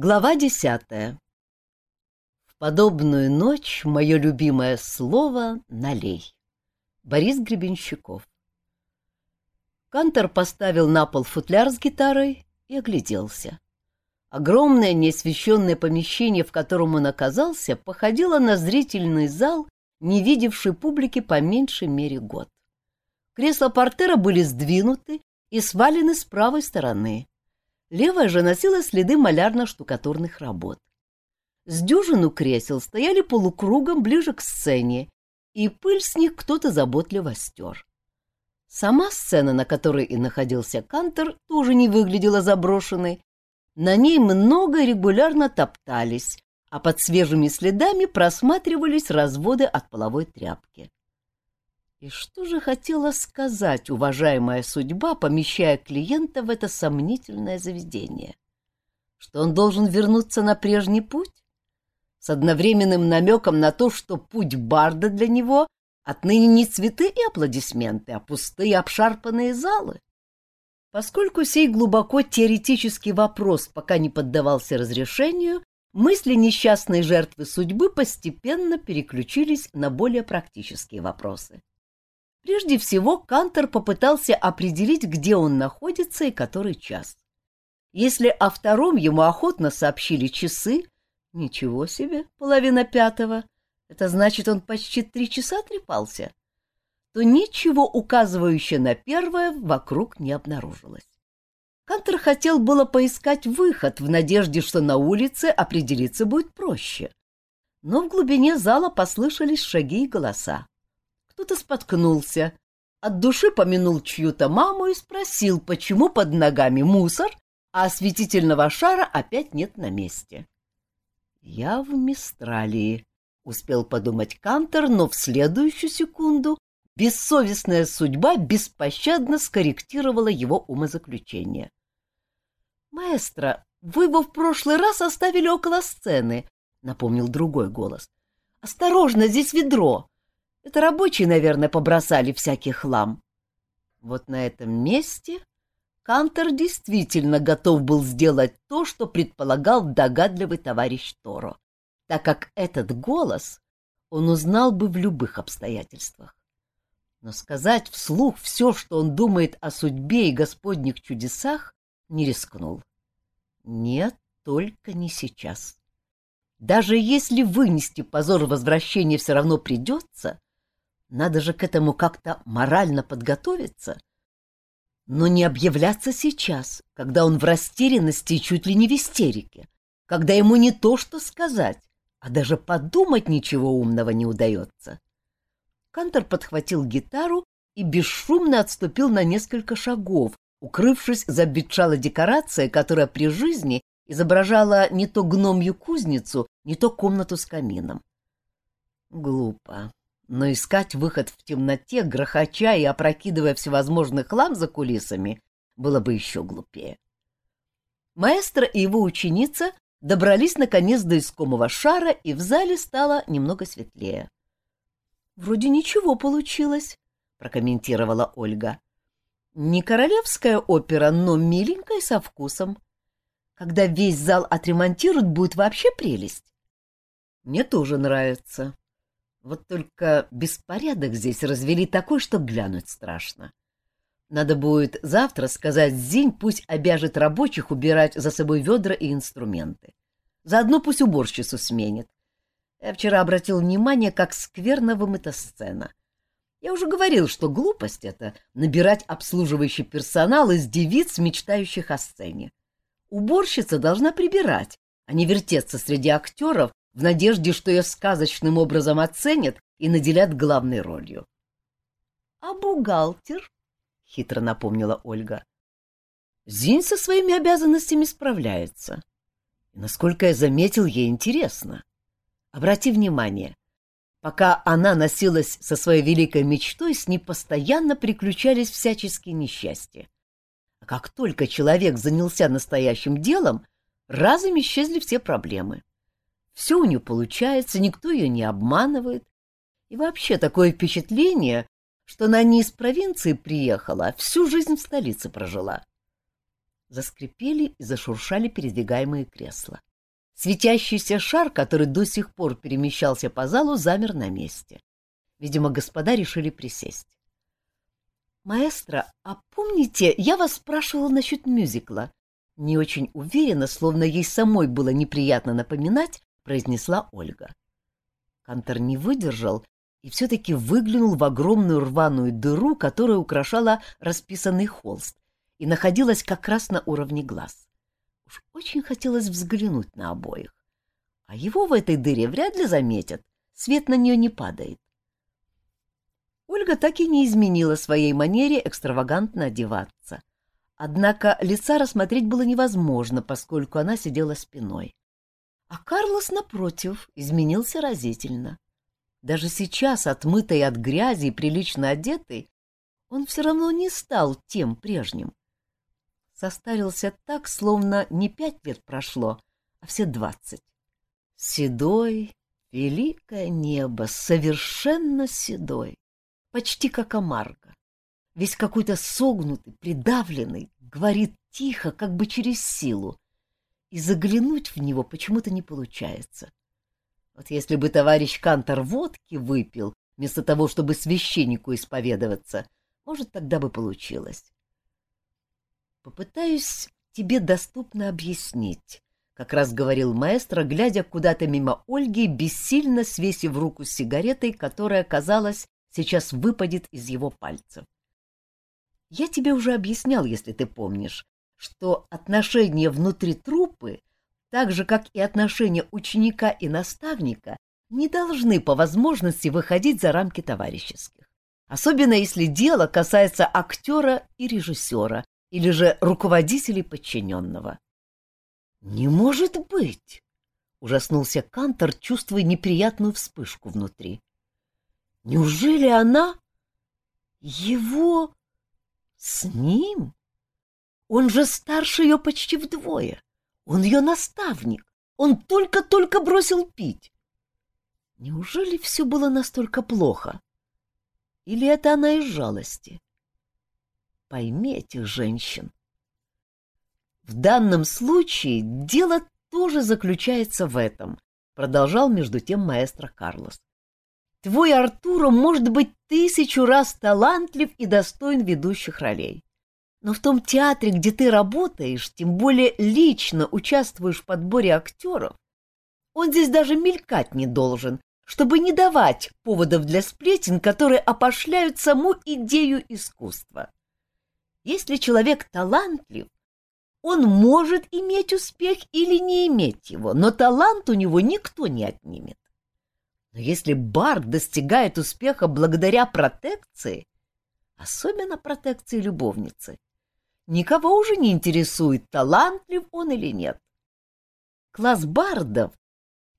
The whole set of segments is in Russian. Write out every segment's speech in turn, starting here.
Глава десятая. В подобную ночь мое любимое слово — налей. Борис Гребенщиков. Кантор поставил на пол футляр с гитарой и огляделся. Огромное неосвещенное помещение, в котором он оказался, походило на зрительный зал, не видевший публики по меньшей мере год. Кресла портера были сдвинуты и свалены с правой стороны. Левая же носила следы малярно-штукатурных работ. С дюжину кресел стояли полукругом ближе к сцене, и пыль с них кто-то заботливо стер. Сама сцена, на которой и находился Кантер, тоже не выглядела заброшенной. На ней много регулярно топтались, а под свежими следами просматривались разводы от половой тряпки. И что же хотела сказать уважаемая судьба, помещая клиента в это сомнительное заведение? Что он должен вернуться на прежний путь? С одновременным намеком на то, что путь Барда для него отныне не цветы и аплодисменты, а пустые обшарпанные залы. Поскольку сей глубоко теоретический вопрос пока не поддавался разрешению, мысли несчастной жертвы судьбы постепенно переключились на более практические вопросы. Прежде всего, Кантор попытался определить, где он находится и который час. Если о втором ему охотно сообщили часы, ничего себе, половина пятого, это значит, он почти три часа трепался, то ничего указывающего на первое вокруг не обнаружилось. Кантер хотел было поискать выход в надежде, что на улице определиться будет проще. Но в глубине зала послышались шаги и голоса. Кто-то споткнулся, от души помянул чью-то маму и спросил, почему под ногами мусор, а осветительного шара опять нет на месте. «Я в Мистралии», — успел подумать Кантер, но в следующую секунду бессовестная судьба беспощадно скорректировала его умозаключение. «Маэстро, вы его в прошлый раз оставили около сцены», — напомнил другой голос. «Осторожно, здесь ведро!» Это рабочие, наверное, побросали всякий хлам. Вот на этом месте Кантер действительно готов был сделать то, что предполагал догадливый товарищ Торо, так как этот голос он узнал бы в любых обстоятельствах. Но сказать вслух все, что он думает о судьбе и господних чудесах, не рискнул. Нет, только не сейчас. Даже если вынести позор возвращения все равно придется, надо же к этому как-то морально подготовиться. Но не объявляться сейчас, когда он в растерянности и чуть ли не в истерике, когда ему не то что сказать, а даже подумать ничего умного не удается. Кантор подхватил гитару и бесшумно отступил на несколько шагов, укрывшись за обветшалой декорацией, которая при жизни изображала не то гномью кузницу, не то комнату с камином. Глупо но искать выход в темноте, грохоча и опрокидывая всевозможный хлам за кулисами, было бы еще глупее. Маэстро и его ученица добрались наконец до искомого шара, и в зале стало немного светлее. — Вроде ничего получилось, — прокомментировала Ольга. — Не королевская опера, но миленькая со вкусом. Когда весь зал отремонтируют, будет вообще прелесть. — Мне тоже нравится, вот только беспорядок здесь развели такой, что глянуть страшно. Надо будет завтра сказать Зинь, пусть обяжет рабочих убирать за собой ведра и инструменты. Заодно пусть уборщицу сменит. Я вчера обратил внимание, как скверно вымыта сцена. Я уже говорил, что глупость это — набирать обслуживающий персонал из девиц, мечтающих о сцене. Уборщица должна прибирать, а не вертеться среди актеров, в надежде, что ее сказочным образом оценят и наделят главной ролью. — А бухгалтер? — хитро напомнила Ольга. — Зинь со своими обязанностями справляется. И, насколько я заметил, ей интересно. Обрати внимание, пока она носилась со своей великой мечтой, с ней постоянно приключались всяческие несчастья. А как только человек занялся настоящим делом, разом исчезли все проблемы. Все у нее получается, никто ее не обманывает. И вообще такое впечатление, что она не из провинции приехала, а всю жизнь в столице прожила. Заскрипели и зашуршали передвигаемые кресла. Светящийся шар, который до сих пор перемещался по залу, замер на месте. Видимо, господа решили присесть. «Маэстро, а помните, я вас спрашивала насчет мюзикла?» Не очень уверенно, словно ей самой было неприятно напоминать, произнесла Ольга. Кантор не выдержал и все-таки выглянул в огромную рваную дыру, которая украшала расписанный холст и находилась как раз на уровне глаз. Уж очень хотелось взглянуть на обоих. А его в этой дыре вряд ли заметят, свет на нее не падает. Ольга так и не изменила своей манере экстравагантно одеваться. Однако лица рассмотреть было невозможно, поскольку она сидела спиной. А Карлос, напротив, изменился разительно. Даже сейчас, отмытый от грязи и прилично одетый, он все равно не стал тем прежним состарился так, словно не пять лет прошло, а все двадцать. Седой, великое небо, совершенно седой, почти как омарга. Весь какой-то согнутый, придавленный, говорит тихо, как бы через силу, и заглянуть в него почему-то не получается. Вот если бы товарищ Кантор водки выпил, вместо того, чтобы священнику исповедоваться, может, тогда бы получилось. Попытаюсь тебе доступно объяснить, как раз говорил маэстро, глядя куда-то мимо Ольги, бессильно свесив руку с сигаретой, которая, казалось, сейчас выпадет из его пальцев. Я тебе уже объяснял, если ты помнишь, что отношения внутри трупы, так же, как и отношения ученика и наставника, не должны по возможности выходить за рамки товарищеских. Особенно если дело касается актера и режиссера, или же руководителей подчиненного. «Не может быть!» — ужаснулся Кантор, чувствуя неприятную вспышку внутри. «Неужели она... его... с ним? Он же старше ее почти вдвое. Он ее наставник. Он только-только бросил пить. Неужели все было настолько плохо? Или это она из жалости?» Пойми этих женщин. В данном случае дело тоже заключается в этом, продолжал между тем маэстро Карлос. Твой Артуро может быть тысячу раз талантлив и достоин ведущих ролей. Но в том театре, где ты работаешь, тем более лично участвуешь в подборе актеров, он здесь даже мелькать не должен, чтобы не давать поводов для сплетен, которые опошляют саму идею искусства. Если человек талантлив, он может иметь успех или не иметь его, но талант у него никто не отнимет. Но если Барт достигает успеха благодаря протекции, особенно протекции любовницы, никого уже не интересует, талантлив он или нет. Класс бардов,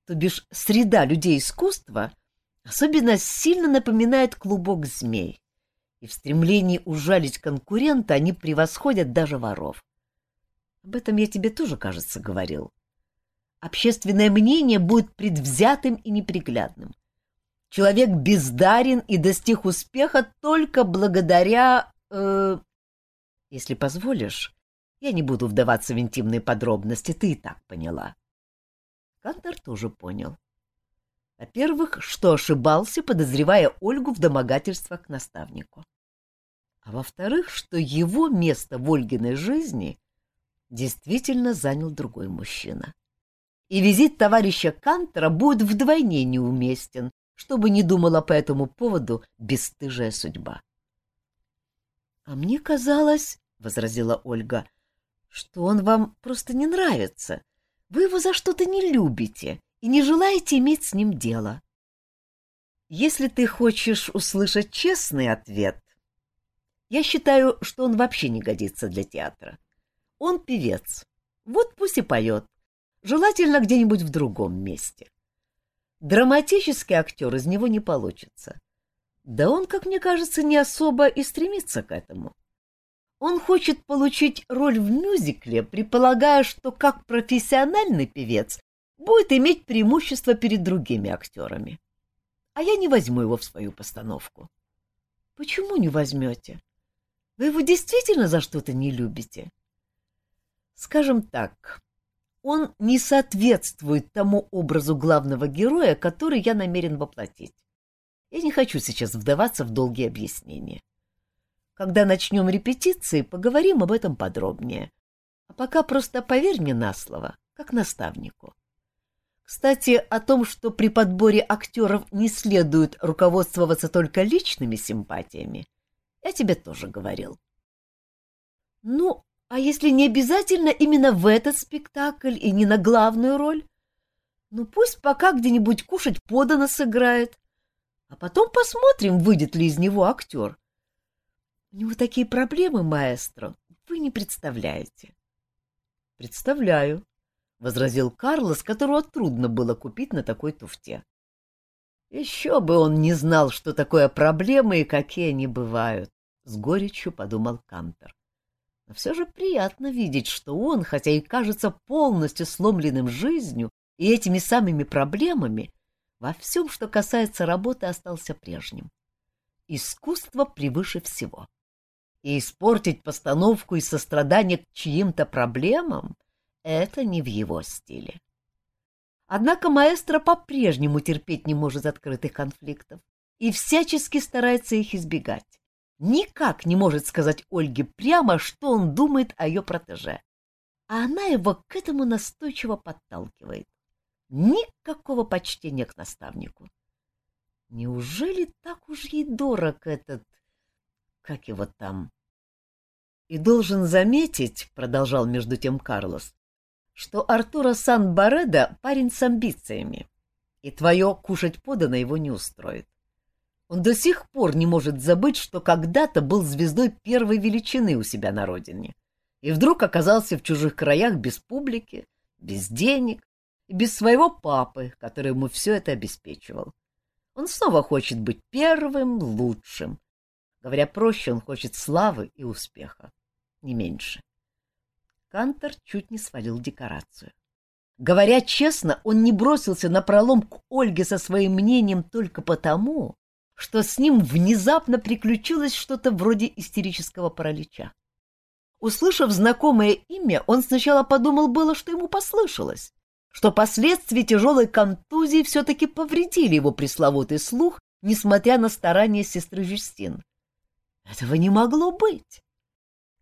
то бишь среда людей искусства, особенно сильно напоминает клубок змей и в стремлении ужалить конкурента они превосходят даже воров. Об этом я тебе тоже, кажется, говорил. Общественное мнение будет предвзятым и неприглядным. Человек бездарен и достиг успеха только благодаря... Э, если позволишь, я не буду вдаваться в интимные подробности, ты и так поняла. Кантор тоже понял. Во-первых, что ошибался, подозревая Ольгу в домогательствах к наставнику. А во-вторых, что его место в Ольгиной жизни действительно занял другой мужчина. И визит товарища Кантера будет вдвойне неуместен, чтобы не думала по этому поводу бесстыжая судьба. — А мне казалось, — возразила Ольга, — что он вам просто не нравится. Вы его за что-то не любите и не желаете иметь с ним дело. Если ты хочешь услышать честный ответ, я считаю, что он вообще не годится для театра. Он певец. Вот пусть и поет. Желательно где-нибудь в другом месте. Драматический актер из него не получится. Да он, как мне кажется, не особо и стремится к этому. Он хочет получить роль в мюзикле, предполагая, что как профессиональный певец будет иметь преимущество перед другими актерами. А я не возьму его в свою постановку. Почему не возьмете? Вы его действительно за что-то не любите? Скажем так, он не соответствует тому образу главного героя, который я намерен воплотить. Я не хочу сейчас вдаваться в долгие объяснения. Когда начнем репетиции, поговорим об этом подробнее. А пока просто поверь мне на слово, как наставнику. Кстати, о том, что при подборе актеров не следует руководствоваться только личными симпатиями, я тебе тоже говорил. Ну, а если не обязательно именно в этот спектакль и не на главную роль? Ну, пусть пока где-нибудь кушать подано сыграет, а потом посмотрим, выйдет ли из него актер. У него такие проблемы, маэстро, вы не представляете. — Представляю, — возразил Карлос, которого трудно было купить на такой туфте. Еще бы он не знал, что такое проблемы и какие они бывают, — с горечью подумал Кантер. Но все же приятно видеть, что он, хотя и кажется полностью сломленным жизнью и этими самыми проблемами, во всем, что касается работы, остался прежним. Искусство превыше всего. И испортить постановку из сострадания к чьим-то проблемам — это не в его стиле. Однако маэстро по-прежнему терпеть не может открытых конфликтов и всячески старается их избегать. Никак не может сказать Ольге прямо, что он думает о ее протеже. А она его к этому настойчиво подталкивает. Никакого почтения к наставнику. Неужели так уж ей дорог этот... Как его там? И должен заметить, — продолжал между тем Карлос, — что Артура Сан-Бареда парень с амбициями, и твое кушать подано его не устроит. Он до сих пор не может забыть, что когда-то был звездой первой величины у себя на родине, и вдруг оказался в чужих краях без публики, без денег и без своего папы, который ему все это обеспечивал. Он снова хочет быть первым, лучшим. Говоря проще, он хочет славы и успеха не меньше. Кантор чуть не свалил декорацию. Говоря честно, он не бросился на пролом к Ольге со своим мнением только потому, что с ним внезапно приключилось что-то вроде истерического паралича. Услышав знакомое имя, он сначала подумал было, что ему послышалось, что последствия тяжелой контузии все-таки повредили его пресловутый слух, несмотря на старания сестры Жюстин. Этого не могло быть.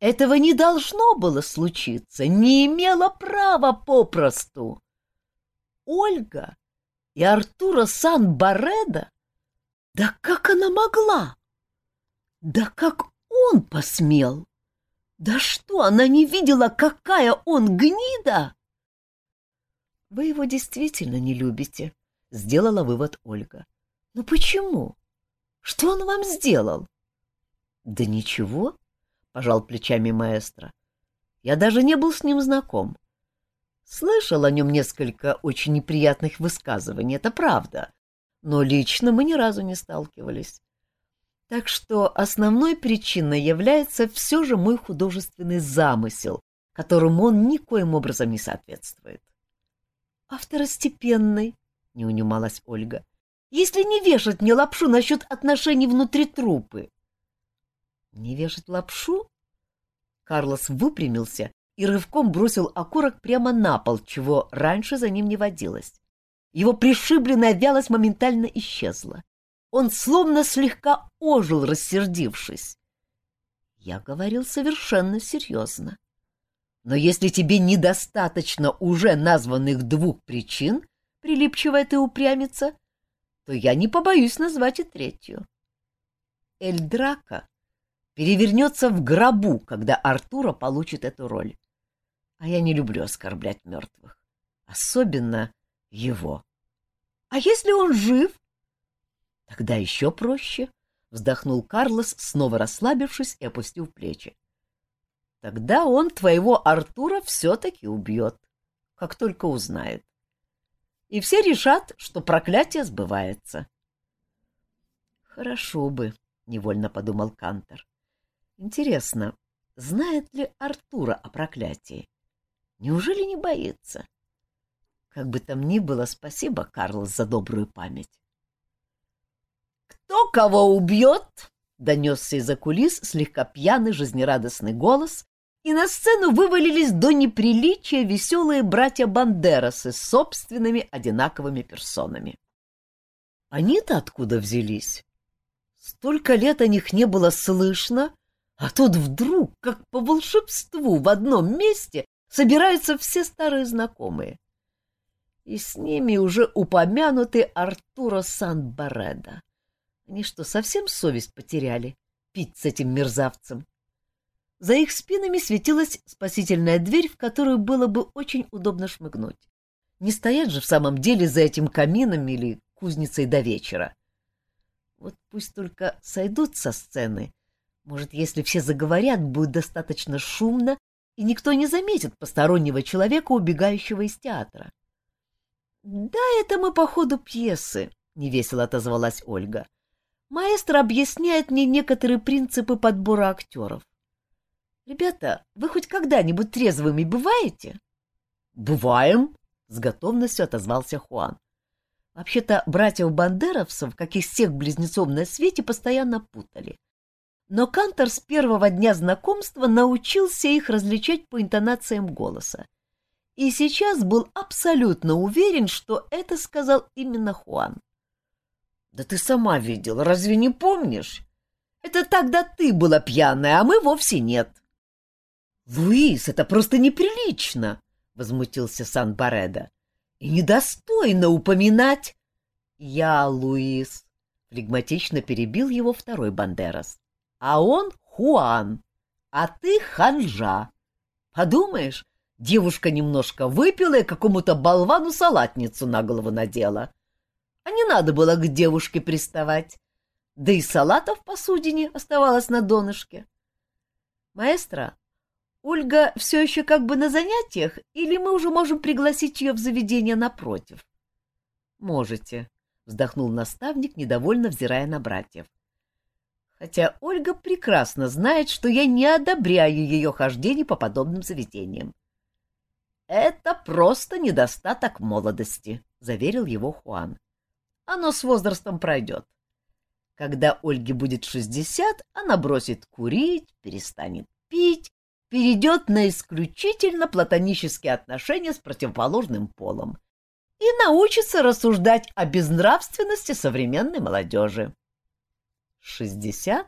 Этого не должно было случиться, не имела права попросту. Ольга и Артура Сан-Бареда? Да как она могла? Да как он посмел? Да что, она не видела, какая он гнида? Вы его действительно не любите, сделала вывод Ольга. Но почему? Что он вам сделал? Да ничего, пожал плечами маэстро. Я даже не был с ним знаком. Слышал о нем несколько очень неприятных высказываний, это правда, но лично мы ни разу не сталкивались. Так что основной причиной является все же мой художественный замысел, которому он никоим образом не соответствует. — А второстепенный? — не унималась Ольга. — Если не вешать мне лапшу насчет отношений внутри трупы. Не вешать лапшу? Карлос выпрямился и рывком бросил окурок прямо на пол, чего раньше за ним не водилось. Его пришибленная вялость моментально исчезла. Он словно слегка ожил, рассердившись. Я говорил совершенно серьезно. Но если тебе недостаточно уже названных двух причин, прилипчивая ты упрямится, то я не побоюсь назвать и третью. Эльдрака перевернется в гробу, когда Артура получит эту роль. А я не люблю оскорблять мертвых. Особенно его. А если он жив? Тогда еще проще, — вздохнул Карлос, снова расслабившись и опустив плечи. Тогда он твоего Артура все-таки убьет, как только узнает. И все решат, что проклятие сбывается. Хорошо бы, — невольно подумал Кантер. Интересно, знает ли Артура о проклятии? Неужели не боится? Как бы там ни было, спасибо, Карлос, за добрую память. «Кто кого убьет?» — донесся из-за кулис слегка пьяный жизнерадостный голос, и на сцену вывалились до неприличия веселые братья Бандерасы с собственными одинаковыми персонами. Они-то откуда взялись? Столько лет о них не было слышно, а тут вдруг, как по волшебству, в одном месте собираются все старые знакомые. И с ними уже упомянутый Артуро Сан-Бареда. Они что, совсем совесть потеряли пить с этим мерзавцем? За их спинами светилась спасительная дверь, в которую было бы очень удобно шмыгнуть. Не стоять же в самом деле за этим камином или кузницей до вечера. Вот пусть только сойдут со сцены. Может, если все заговорят, будет достаточно шумно, и никто не заметит постороннего человека, убегающего из театра. — Да, это мы по ходу пьесы, — невесело отозвалась Ольга. Маэстро объясняет мне некоторые принципы подбора актеров. — Ребята, вы хоть когда-нибудь трезвыми бываете? — Бываем, — с готовностью отозвался Хуан. Вообще-то братьев-бандеровцев, как и всех близнецов на свете, постоянно путали. Но Кантор с первого дня знакомства научился их различать по интонациям голоса. И сейчас был абсолютно уверен, что это сказал именно Хуан. «Да ты сама видела, разве не помнишь? Это тогда ты была пьяная, а мы вовсе нет». «Луис, это просто неприлично!» — возмутился Сан-Бареда. И недостойно упоминать... Я, Луис, флегматично перебил его второй Бандерас. А он Хуан, а ты Ханжа. Подумаешь, девушка немножко выпила и какому-то болвану салатницу на голову надела. А не надо было к девушке приставать. Да и салата в посудине оставалось на донышке. Маэстро, Ольга все еще как бы на занятиях, или мы уже можем пригласить ее в заведение напротив? — Можете, — вздохнул наставник, недовольно взирая на братьев. Хотя Ольга прекрасно знает, что я не одобряю ее хождение по подобным заведениям. — Это просто недостаток молодости, — заверил его Хуан. — Оно с возрастом пройдет. Когда Ольге будет шестьдесят, она бросит курить, перестанет пить перейдет на исключительно платонические отношения с противоположным полом и научится рассуждать о безнравственности современной молодежи. — Шестьдесят?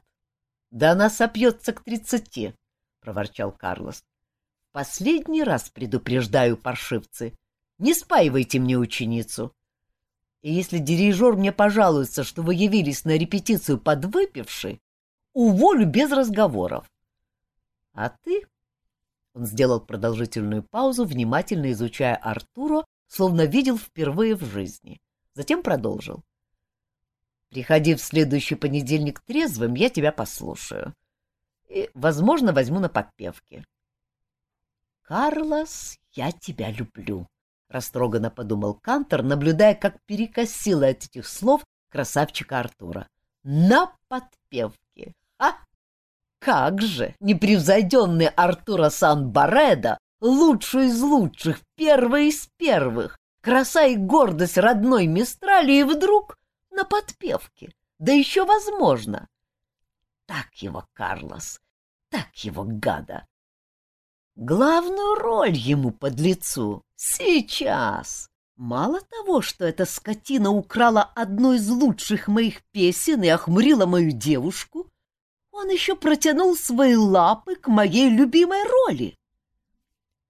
Да она сопьется к тридцати, — проворчал Карлос. — Последний раз предупреждаю, паршивцы, не спаивайте мне ученицу. И если дирижер мне пожалуется, что вы явились на репетицию подвыпивши, уволю без разговоров. А ты он сделал продолжительную паузу, внимательно изучая Артуро, словно видел впервые в жизни. Затем продолжил. «Приходи в следующий понедельник трезвым, я тебя послушаю. И, возможно, возьму на подпевки». «Карлос, я тебя люблю», — растроганно подумал Кантор, наблюдая, как перекосило от этих слов красавчика Артура. «На подпевки! А!» Как же, непревзойденный Артура Сан-Бареда, лучший из лучших, первый из первых, краса и гордость родной Мистрали, и вдруг на подпевке, да еще возможно. Так его, Карлос, так его, гада. Главную роль ему под лицу сейчас. Мало того, что эта скотина украла одну из лучших моих песен и охмурила мою девушку, он еще протянул свои лапы к моей любимой роли.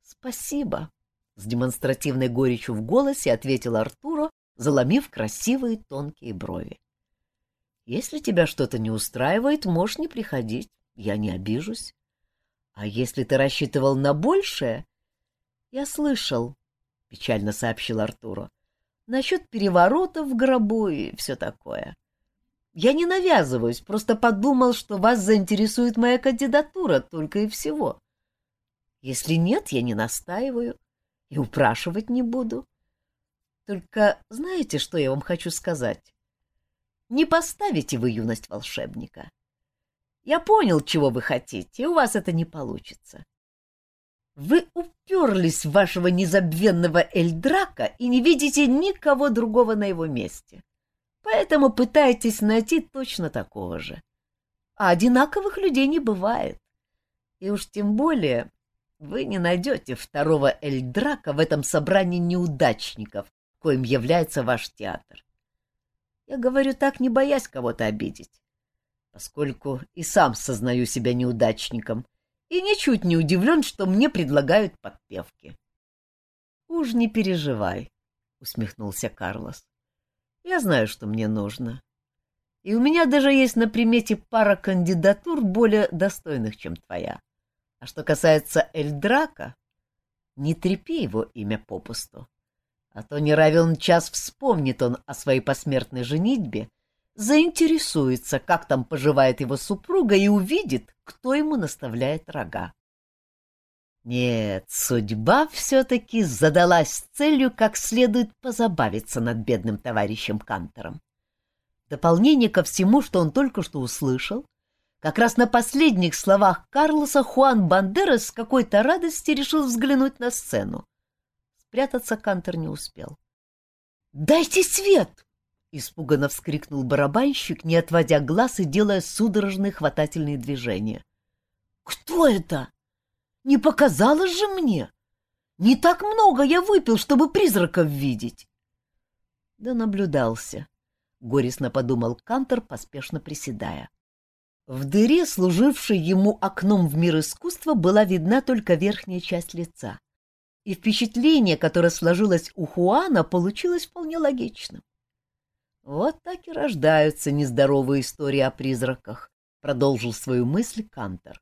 «Спасибо», — с демонстративной горечью в голосе ответил Артуро, заломив красивые тонкие брови. «Если тебя что-то не устраивает, можешь не приходить, я не обижусь. А если ты рассчитывал на большее...» «Я слышал», — печально сообщил Артуро, — «насчет переворота в гробу и все такое. Я не навязываюсь, просто подумал, что вас заинтересует моя кандидатура только и всего. Если нет, я не настаиваю и упрашивать не буду. Только знаете, что я вам хочу сказать? Не поставите вы юность волшебника. Я понял, чего вы хотите, и у вас это не получится. Вы уперлись в вашего незабвенного Эльдрака и не видите никого другого на его месте. Поэтому пытайтесь найти точно такого же. А одинаковых людей не бывает. И уж тем более вы не найдете второго Эльдрака в этом собрании неудачников, коим является ваш театр. Я говорю так, не боясь кого-то обидеть, поскольку и сам сознаю себя неудачником и ничуть не удивлен, что мне предлагают подпевки. — Уж не переживай, — усмехнулся Карлос. — Я знаю, что мне нужно. И у меня даже есть на примете пара кандидатур более достойных, чем твоя. А что касается Эльдрака, не трепи его имя попусту. А то не равен час вспомнит он о своей посмертной женитьбе, заинтересуется, как там поживает его супруга, и увидит, кто ему наставляет рога. Нет, судьба все-таки задалась целью как следует позабавиться над бедным товарищем Кантором. дополнение ко всему, что он только что услышал, как раз на последних словах Карлоса Хуан Бандерас с какой-то радости решил взглянуть на сцену. Спрятаться Кантер не успел. «Дайте свет!» — испуганно вскрикнул барабанщик, не отводя глаз и делая судорожные хватательные движения. «Кто это? Не показалось же мне! Не так много я выпил, чтобы призраков видеть!» Да наблюдался, — горестно подумал Кантор, поспешно приседая. В дыре, служившей ему окном в мир искусства, была видна только верхняя часть лица и впечатление, которое сложилось у Хуана, получилось вполне логичным. Вот так и рождаются нездоровые истории о призраках, продолжил свою мысль Кантор,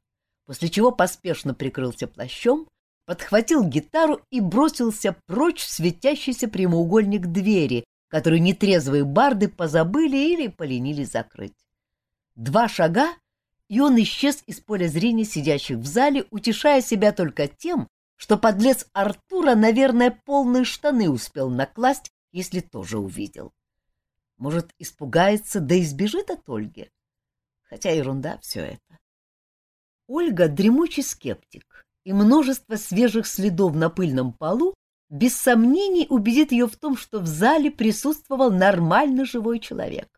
после чего поспешно прикрылся плащом, подхватил гитару и бросился прочь в светящийся прямоугольник двери, которую нетрезвые барды позабыли или поленились закрыть. Два шага, и он исчез из поля зрения сидящих в зале, утешая себя только тем, что подлец Артура, наверное, полные штаны успел накласть, если тоже увидел. Может, испугается, да избежит от Ольги? Хотя ерунда все это. Ольга — дремучий скептик, и множество свежих следов на пыльном полу без сомнений убедит ее в том, что в зале присутствовал нормальный живой человек.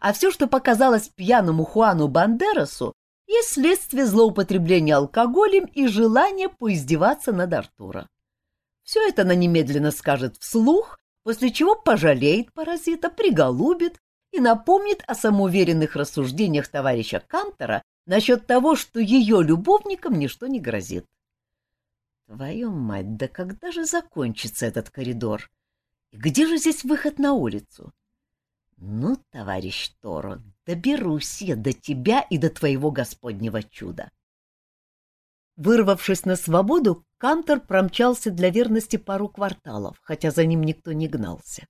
А все, что показалось пьяному Хуану Бандерасу, есть следствие злоупотребления алкоголем и желания поиздеваться над Артура. Все это она немедленно скажет вслух, после чего пожалеет паразита, приголубит и напомнит о самоуверенных рассуждениях товарища Кантера насчет того, что ее любовникам ничто не грозит. Твою мать, да когда же закончится этот коридор? И где же здесь выход на улицу? Ну, товарищ Торо, доберусь я до тебя и до твоего господнего чуда. Вырвавшись на свободу, Кантор промчался для верности пару кварталов, хотя за ним никто не гнался.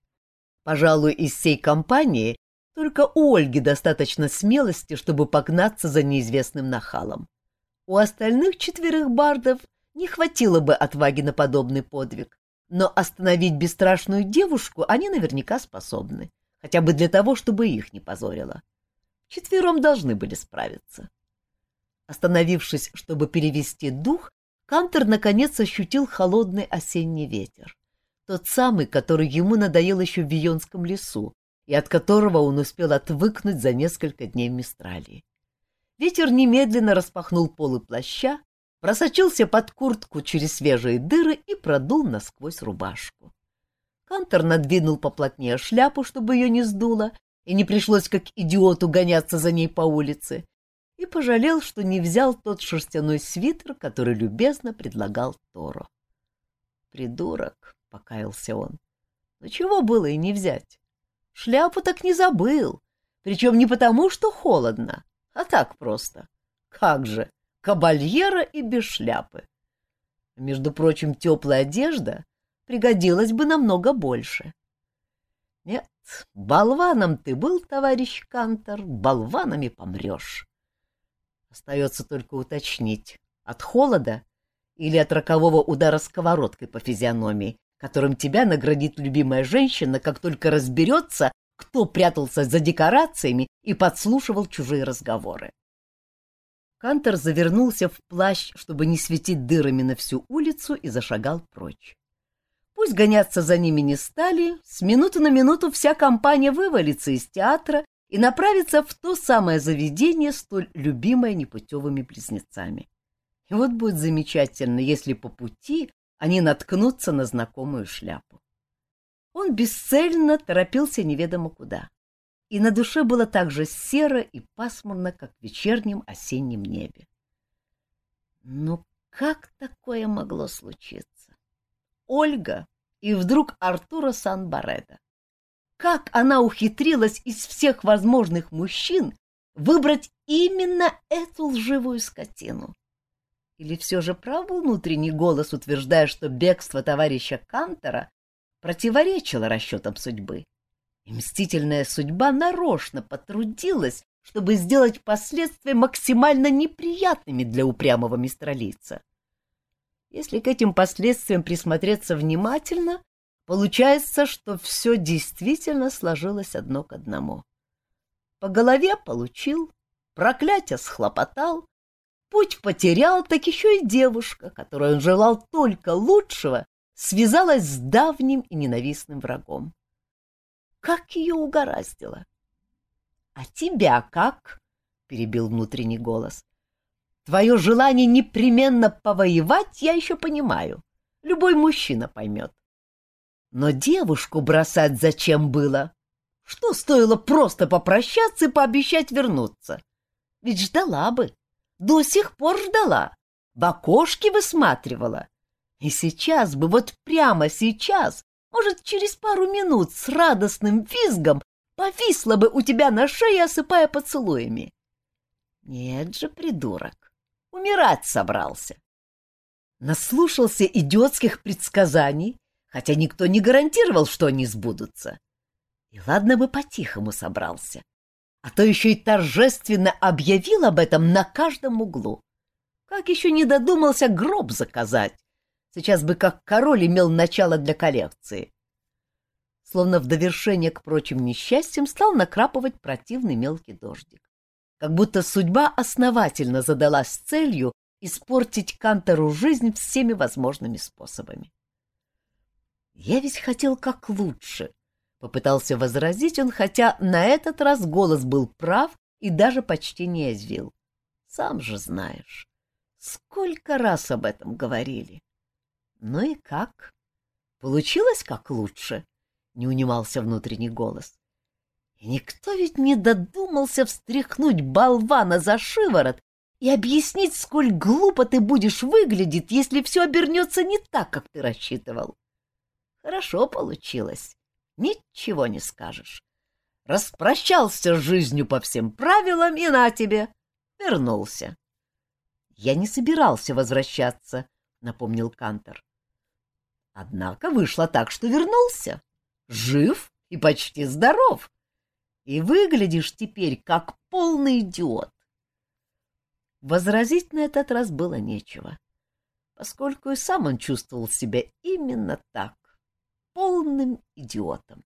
Пожалуй, из всей компании только у Ольги достаточно смелости, чтобы погнаться за неизвестным нахалом. У остальных четверых бардов не хватило бы отваги на подобный подвиг, но остановить бесстрашную девушку они наверняка способны хотя бы для того, чтобы их не позорило. Четвером должны были справиться. Остановившись, чтобы перевести дух, Кантер наконец ощутил холодный осенний ветер. Тот самый, который ему надоел еще в Вионском лесу, и от которого он успел отвыкнуть за несколько дней в Мистралии. Ветер немедленно распахнул полы плаща, просочился под куртку через свежие дыры и продул насквозь рубашку. Кантор надвинул поплотнее шляпу, чтобы ее не сдуло, и не пришлось как идиоту гоняться за ней по улице, и пожалел, что не взял тот шерстяной свитер, который любезно предлагал Торо. «Придурок», — покаялся он, — «ну чего было и не взять? Шляпу так не забыл, причем не потому, что холодно, а так просто. Как же, кабальера и без шляпы. Между прочим, теплая одежда — пригодилось бы намного больше. Нет, болваном ты был, товарищ Кантор, болванами помрешь. Остается только уточнить, от холода или от рокового удара сковородкой по физиономии, которым тебя наградит любимая женщина, как только разберется, кто прятался за декорациями и подслушивал чужие разговоры. Кантор завернулся в плащ, чтобы не светить дырами на всю улицу, и зашагал прочь. Пусть гоняться за ними не стали, с минуты на минуту вся компания вывалится из театра и направится в то самое заведение, столь любимое непутевыми близнецами. И вот будет замечательно, если по пути они наткнутся на знакомую шляпу. Он бесцельно торопился неведомо куда, и на душе было так же серо и пасмурно, как в вечернем осеннем небе. Ну как такое могло случиться? Ольга и вдруг Артура Сан-Бареда. Как она ухитрилась из всех возможных мужчин выбрать именно эту лживую скотину? Или все же прав внутренний голос, утверждая, что бегство товарища Кантера противоречило расчетам судьбы? И мстительная судьба нарочно потрудилась, чтобы сделать последствия максимально неприятными для упрямого мистралийца. Если к этим последствиям присмотреться внимательно, получается, что все действительно сложилось одно к одному. По голове получил, проклятие схлопотал, путь потерял, так еще и девушка, которой он желал только лучшего, связалась с давним и ненавистным врагом. Как ее угораздило! — А тебя как? — перебил внутренний голос. — Твое желание непременно повоевать я еще понимаю. Любой мужчина поймет. Но девушку бросать зачем было? Что стоило просто попрощаться и пообещать вернуться? Ведь ждала бы. До сих пор ждала. В окошке высматривала. И сейчас бы, вот прямо сейчас, может, через пару минут с радостным визгом повисла бы у тебя на шее, осыпая поцелуями. Нет же, придурок, умирать собрался. Наслушался идиотских предсказаний, хотя никто не гарантировал, что они сбудутся. И ладно бы по-тихому собрался, а то еще и торжественно объявил об этом на каждом углу. Как еще не додумался гроб заказать, Сейчас бы как король имел начало для коллекции. Словно в довершение к прочим несчастьям стал накрапывать противный мелкий дождик. Как будто судьба основательно задалась целью испортить Кантору жизнь всеми возможными способами. «Я ведь хотел как лучше», — попытался возразить он, хотя на этот раз голос был прав и даже почти не язвил. «Сам же знаешь, сколько раз об этом говорили». Ну и как? Получилось как лучше? Не унимался внутренний голос. И никто ведь не додумался встряхнуть болвана за шиворот и объяснить, сколь глупо ты будешь выглядеть, если все обернется не так, как ты рассчитывал. Хорошо получилось, ничего не скажешь. Распрощался с жизнью по всем правилам и на тебе, вернулся. Я не собирался возвращаться, — напомнил Кантор. Однако вышло так, что вернулся. Жив и почти здоров. И выглядишь теперь как полный идиот. Возразить на этот раз было нечего, поскольку и сам он чувствовал себя именно так, полным идиотом.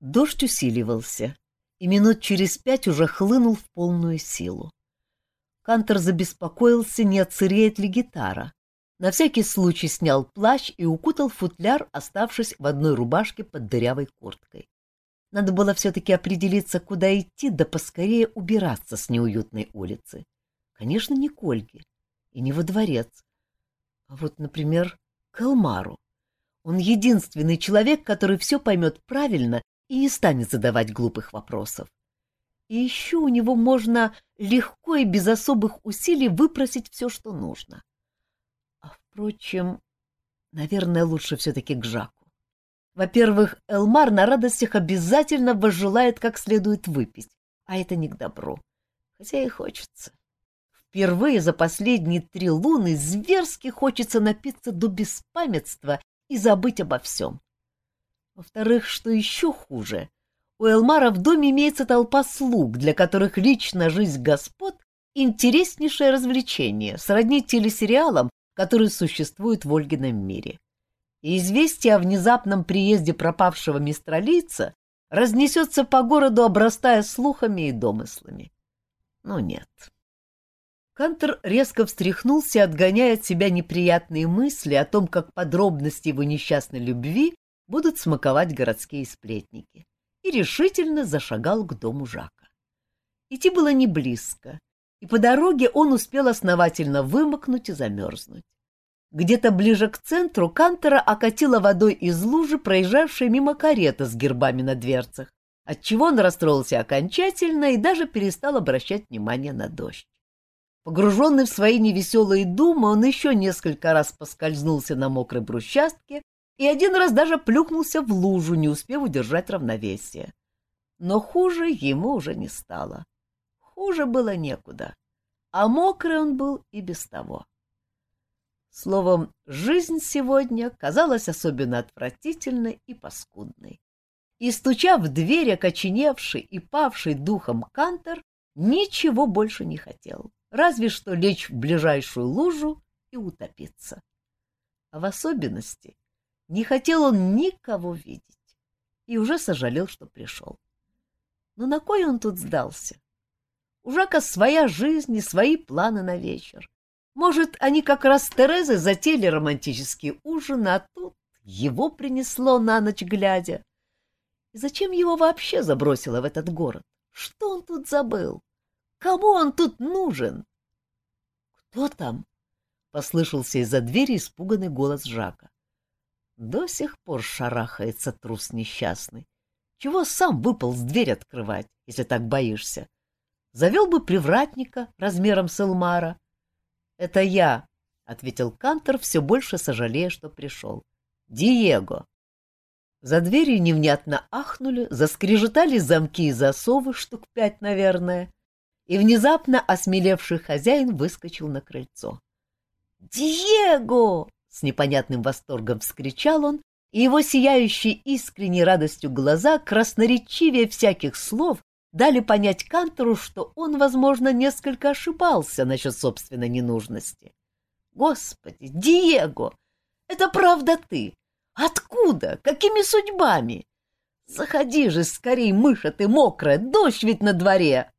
Дождь усиливался, и минут через пять уже хлынул в полную силу. Кантор забеспокоился, не отсыреет ли гитара. На всякий случай снял плащ и укутал футляр, оставшись в одной рубашке под дырявой курткой. Надо было все-таки определиться, куда идти, да поскорее убираться с неуютной улицы. Конечно, не к Ольге и не во дворец, а вот, например, к Элмару. Он единственный человек, который все поймет правильно и не станет задавать глупых вопросов. И еще у него можно легко и без особых усилий выпросить все, что нужно. А, впрочем, наверное, лучше все-таки к Жаку. Во-первых, Элмар на радостях обязательно возжелает как следует выпить, а это не к добру, хотя и хочется. Впервые за последние три луны зверски хочется напиться до беспамятства и забыть обо всем. Во-вторых, что еще хуже, у Элмара в доме имеется толпа слуг, для которых личная жизнь господ — интереснейшее развлечение, сродни телесериалам, которые существуют в Ольгином мире. И известие о внезапном приезде пропавшего мистралийца разнесется по городу, обрастая слухами и домыслами. Ну нет. Кантер резко встряхнулся, отгоняя от себя неприятные мысли о том, как подробности его несчастной любви будут смаковать городские сплетники и решительно зашагал к дому Жака. Идти было не близко, и по дороге он успел основательно вымокнуть и замерзнуть. Где-то ближе к центру Кантера окатила водой из лужи, проезжавшая мимо карета с гербами на дверцах, отчего он расстроился окончательно и даже перестал обращать внимание на дождь. Погруженный в свои невеселые думы, он еще несколько раз поскользнулся на мокрой брусчатке и один раз даже плюхнулся в лужу, не успев удержать равновесие. Но хуже ему уже не стало. Хуже было некуда, а мокрый он был и без того. Словом, жизнь сегодня казалась особенно отвратительной и паскудной. И, стуча в дверь, окоченевший и павший духом Кантер, ничего больше не хотел, разве что лечь в ближайшую лужу и утопиться. А в особенности не хотел он никого видеть и уже сожалел, что пришел. Но на кой он тут сдался? У Жака своя жизнь и свои планы на вечер. Может, они как раз с Терезой затеяли романтический ужин, а тут его принесло на ночь глядя. И зачем его вообще забросило в этот город? Что он тут забыл? Кому он тут нужен? — Кто там? — послышался из-за двери испуганный голос Жака. До сих пор шарахается трус несчастный. Чего сам выпал с дверь открывать, если так боишься? Завел бы привратника размером с Элмара. — Это я, — ответил Кантор, все больше сожалея, что пришел. — Диего. За дверью невнятно ахнули, заскрежетали замки и засовы, штук пять, наверное, и внезапно осмелевший хозяин выскочил на крыльцо. «Диего!» — с непонятным восторгом вскричал он, и его сияющие искренней радостью глаза, красноречивее всяких слов, дали понять Кантору, что он, возможно, несколько ошибался насчет собственной ненужности. «Господи, Диего! Это правда ты! Откуда? Какими судьбами? Заходи же скорей, мыша ты мокрая, дождь ведь на дворе!»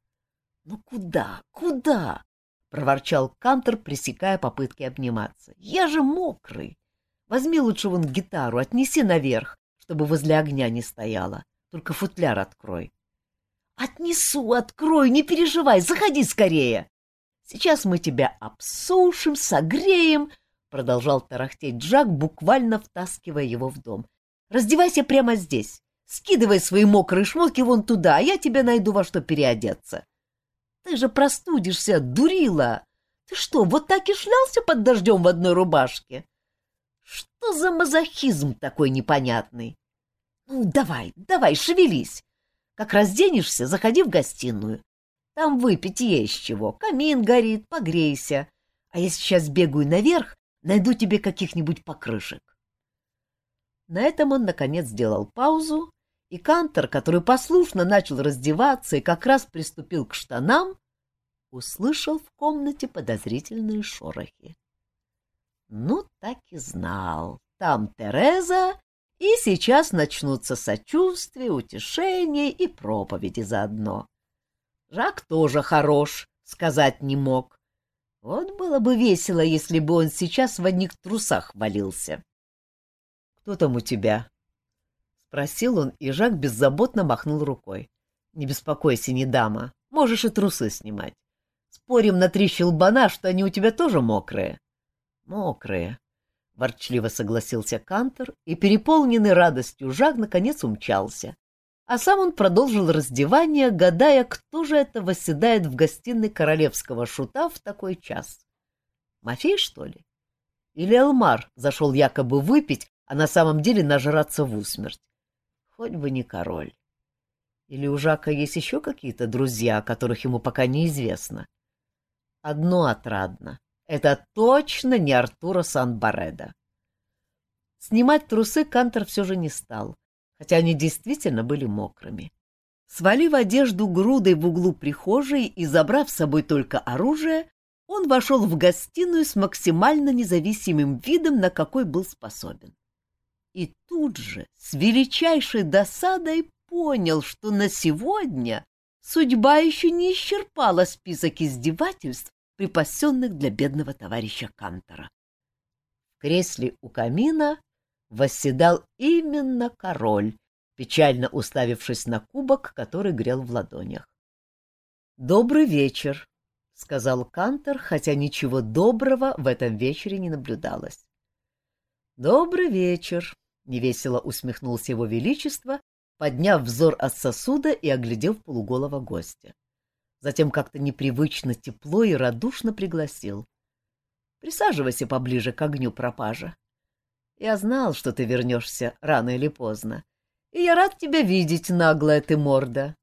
«Ну куда, куда?» — проворчал Кантор, пресекая попытки обниматься. «Я же мокрый! Возьми лучше вон гитару, отнеси наверх, чтобы возле огня не стояла. Только футляр открой». Отнесу, открою, не переживай, заходи скорее. Сейчас мы тебя обсушим, согреем, продолжал тарахтеть Джак, буквально втаскивая его в дом. Раздевайся прямо здесь. Скидывай свои мокрые шмотки вон туда, а я тебя найду во что переодеться. Ты же простудишься, дурила. Ты что, вот так и шлялся под дождем в одной рубашке? Что за мазохизм такой непонятный? Ну, давай, давай, шевелись. Как разденешься, заходи в гостиную. Там выпить есть чего. Камин горит, погрейся. А я сейчас бегаю наверх, найду тебе каких-нибудь покрышек. На этом он, наконец, сделал паузу, и Кантор, который послушно начал раздеваться и как раз приступил к штанам, услышал в комнате подозрительные шорохи. Ну, так и знал. Там Тереза и сейчас начнутся сочувствия, утешения и проповеди заодно. Жак тоже хорош, сказать не мог. Вот было бы весело, если бы он сейчас в одних трусах валился. — Кто там у тебя? — спросил он, и Жак беззаботно махнул рукой. — Не беспокойся, не дама, можешь и трусы снимать. Спорим на три щелбана, что они у тебя тоже мокрые. — Мокрые, ворчливо согласился Кантор, и переполненный радостью Жак наконец умчался. А сам он продолжил раздевание, гадая, кто же это восседает в гостиной королевского шута в такой час. Мафей, что ли? Или Элмар зашел якобы выпить, а на самом деле нажраться в усмерть? Хоть бы не король. Или у Жака есть еще какие-то друзья, о которых ему пока неизвестно? Одно отрадно. Это точно не Артура Сан-Бареда. Снимать трусы Кантер все же не стал, хотя они действительно были мокрыми. Свалив одежду грудой в углу прихожей и забрав с собой только оружие, он вошел в гостиную с максимально независимым видом, на какой был способен. И тут же, с величайшей досадой, понял, что на сегодня судьба еще не исчерпала список издевательств, припасенных для бедного товарища Кантора. В кресле у камина восседал именно король, печально уставившись на кубок, который грел в ладонях. — Добрый вечер, — сказал Кантор, хотя ничего доброго в этом вечере не наблюдалось. Добрый вечер, невесело усмехнулся его величество, подняв взор от сосуда и оглядев полуголого гостя. Затем как-то непривычно тепло и радушно пригласил. Присаживайся поближе к огню, пропажа. Я знал, что ты вернешься рано или поздно, и я рад тебя видеть, наглая ты морда.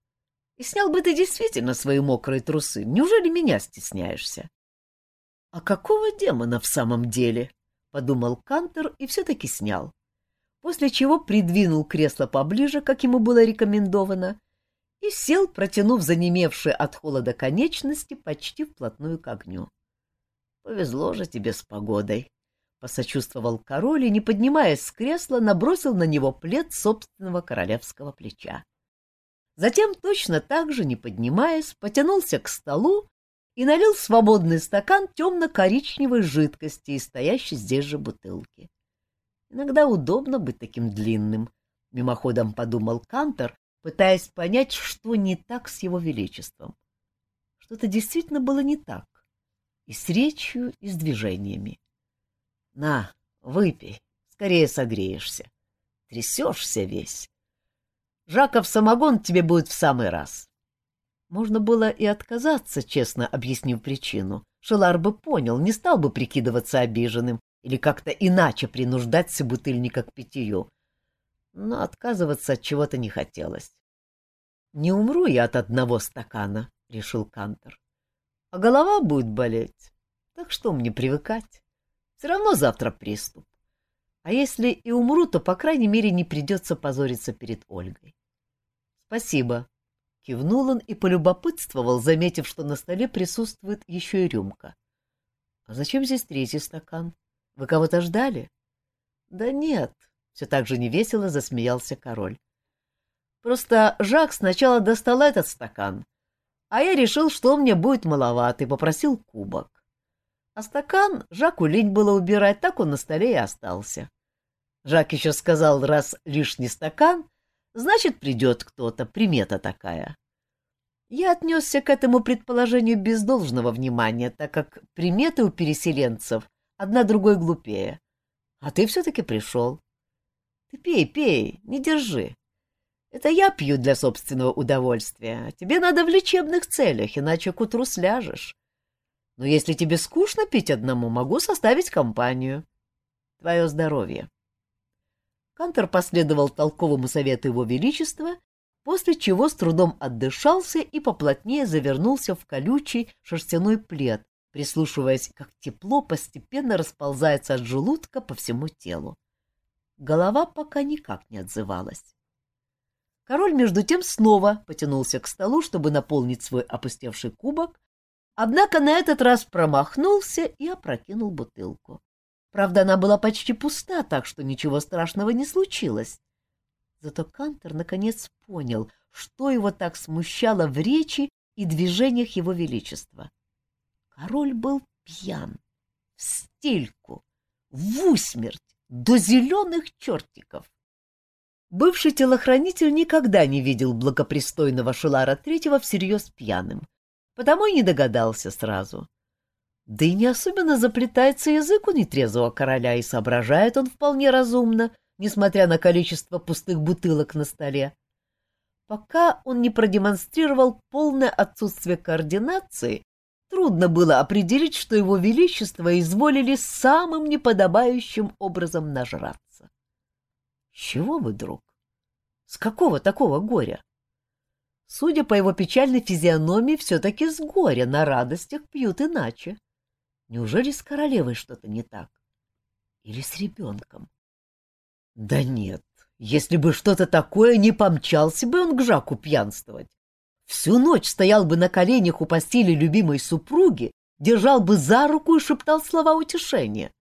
И снял бы ты действительно свои мокрые трусы. Неужели меня стесняешься? — А какого демона в самом деле? — подумал Кантер и все-таки снял. После чего придвинул кресло поближе, как ему было рекомендовано, и сел, протянув занемевшие от холода конечности почти вплотную к огню. — Повезло же тебе с погодой, — посочувствовал король и, не поднимаясь с кресла, набросил на него плед собственного королевского плеча. Затем, точно так же, не поднимаясь, потянулся к столу и налил свободный стакан темно-коричневой жидкости из стоящей здесь же бутылки. Иногда удобно быть таким длинным, — мимоходом подумал Кантор, пытаясь понять, что не так с его величеством. Что-то действительно было не так. И с речью, и с движениями. — На, выпей, скорее согреешься. Трясешься весь. Жаков самогон тебе будет в самый раз. Можно было и отказаться, честно объяснив причину. Шелар бы понял, не стал бы прикидываться обиженным или как-то иначе принуждать собутыльника к питью. Но отказываться от чего-то не хотелось. «Не умру я от одного стакана», — решил Кантор. «А голова будет болеть. Так что мне привыкать? Все равно завтра приступ. А если и умру, то, по крайней мере, не придется позориться перед Ольгой. — Спасибо. Кивнул он и полюбопытствовал, заметив, что на столе присутствует еще и рюмка. — А зачем здесь третий стакан? Вы кого-то ждали? — Да нет, — все так же невесело засмеялся король. — Просто Жак сначала достал этот стакан, а я решил, что мне будет маловато, и попросил кубок. А стакан Жаку лень было убирать, так он на столе и остался. Жак еще сказал, раз лишний стакан, значит, придет кто-то, примета такая. Я отнесся к этому предположению без должного внимания, так как приметы у переселенцев одна другой глупее. А ты все-таки пришел. Ты пей, пей, не держи. Это я пью для собственного удовольствия, тебе надо в лечебных целях, иначе к утру сляжешь. Но если тебе скучно пить одному, могу составить компанию. Твое здоровье. Кантор последовал толковому совету его величества, после чего с трудом отдышался и поплотнее завернулся в колючий шерстяной плед, прислушиваясь, как тепло постепенно расползается от желудка по всему телу. Голова пока никак не отзывалась. Король, между тем, снова потянулся к столу, чтобы наполнить свой опустевший кубок, однако на этот раз промахнулся и опрокинул бутылку. Правда, она была почти пуста, так что ничего страшного не случилось. Зато Кантер наконец понял, что его так смущало в речи и движениях его величества. Король был пьян, в стельку, в усмерть, до зеленых чертиков. Бывший телохранитель никогда не видел благопристойного Шелара Третьего всерьез пьяным, потому и не догадался сразу. Да и не особенно заплетается язык у нетрезвого короля, и соображает он вполне разумно, несмотря на количество пустых бутылок на столе. Пока он не продемонстрировал полное отсутствие координации, трудно было определить, что его величество изволили самым неподобающим образом нажраться. Чего вы, друг? С какого такого горя? Судя по его печальной физиономии, все-таки с горя на радостях пьют иначе. Неужели с королевой что-то не так? Или с ребенком? Да нет, если бы что-то такое, не помчался бы он к Жаку пьянствовать. Всю ночь стоял бы на коленях у постели любимой супруги, держал бы за руку и шептал слова утешения.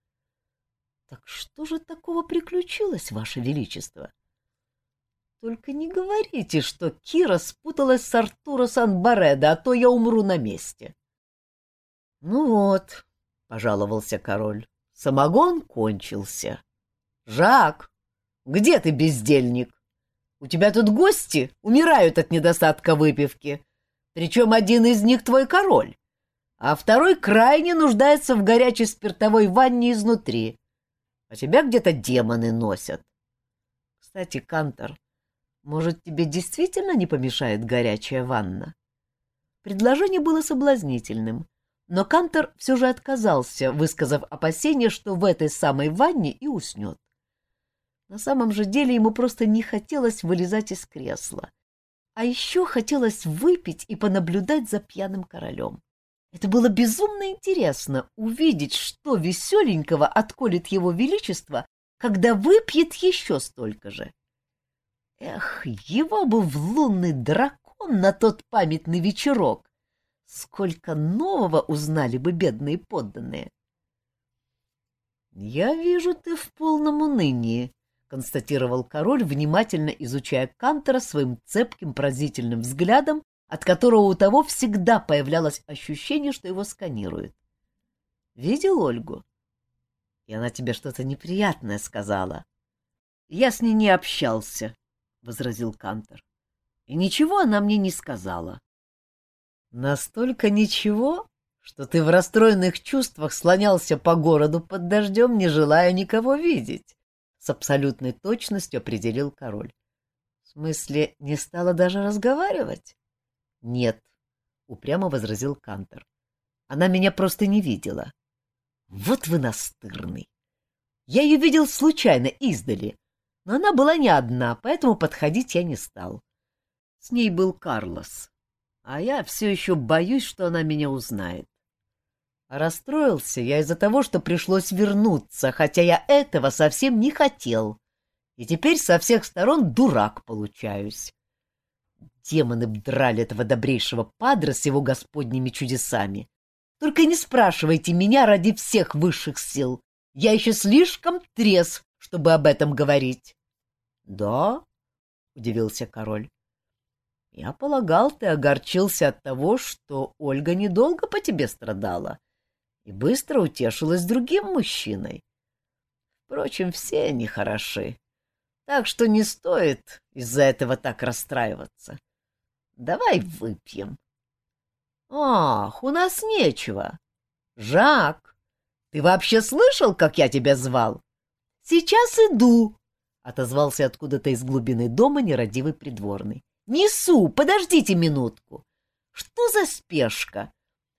Так что же такого приключилось, Ваше Величество? Только не говорите, что Кира спуталась с Артуро Сан-Баредо, а то я умру на месте. Ну вот, — пожаловался король, — самогон кончился. Жак, где ты, бездельник? У тебя тут гости умирают от недостатка выпивки, причем один из них твой король. а второй крайне нуждается в горячей спиртовой ванне изнутри. А тебя где-то демоны носят. Кстати, Кантор, может, тебе действительно не помешает горячая ванна? Предложение было соблазнительным, но Кантор все же отказался, высказав опасение, что в этой самой ванне и уснет. На самом же деле ему просто не хотелось вылезать из кресла. А еще хотелось выпить и понаблюдать за пьяным королем. Это было безумно интересно увидеть, что веселенького отколет его величество, когда выпьет еще столько же. Эх, его бы в лунный дракон на тот памятный вечерок! Сколько нового узнали бы бедные подданные! — Я вижу, ты в полном унынии, — констатировал король, внимательно изучая Кантера своим цепким пронзительным взглядом от которого у того всегда появлялось ощущение, что его сканируют. Видел Ольгу? И она тебе что-то неприятное сказала. Я с ней не общался, — возразил Кантор. И ничего она мне не сказала. Настолько ничего, что ты в расстроенных чувствах слонялся по городу под дождем, не желая никого видеть, — с абсолютной точностью определил король. В смысле, не стала даже разговаривать? Нет, упрямо возразил Кантер. Она меня просто не видела. Вот вы настырный. Я ее видел случайно издали, но она была не одна, поэтому подходить я не стал. С ней был Карлос, а я все еще боюсь, что она меня узнает. Расстроился я из-за того, что пришлось вернуться, хотя я этого совсем не хотел, и теперь со всех сторон дурак получаюсь. Демоны б драли этого добрейшего падра с его господними чудесами. Только не спрашивайте меня ради всех высших сил. Я еще слишком трезв, чтобы об этом говорить. — Да? — удивился король. — Я полагал, ты огорчился от того, что Ольга недолго по тебе страдала и быстро утешилась другим мужчиной. Впрочем, все они хороши, так что не стоит из-за этого так расстраиваться. Давай выпьем. Ах, у нас нечего. Жак, ты вообще слышал, как я тебя звал? Сейчас иду, отозвался откуда-то из глубины дома нерадивый придворный. Несу, подождите минутку. Что за спешка?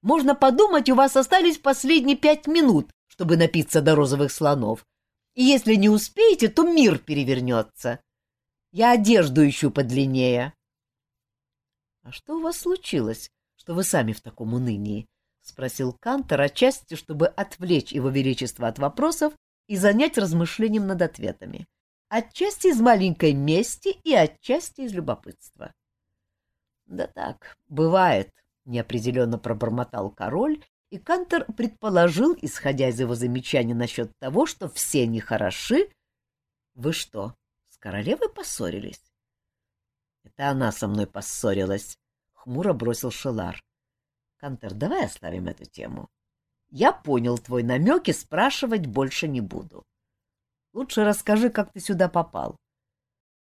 Можно подумать, у вас остались последние пять минут, чтобы напиться до розовых слонов. И если не успеете, то мир перевернется. Я одежду ищу подлиннее. — А что у вас случилось, что вы сами в таком унынии? — спросил Кантор отчасти, чтобы отвлечь его величество от вопросов и занять размышлением над ответами. Отчасти из маленькой мести и отчасти из любопытства. — Да так, бывает, — неопределенно пробормотал король, и Кантор предположил, исходя из его замечания насчет того, что все нехороши. — Вы что, с королевой поссорились? Это она со мной поссорилась, — хмуро бросил Шелар. — Кантер, давай оставим эту тему. Я понял твой намек и спрашивать больше не буду. Лучше расскажи, как ты сюда попал.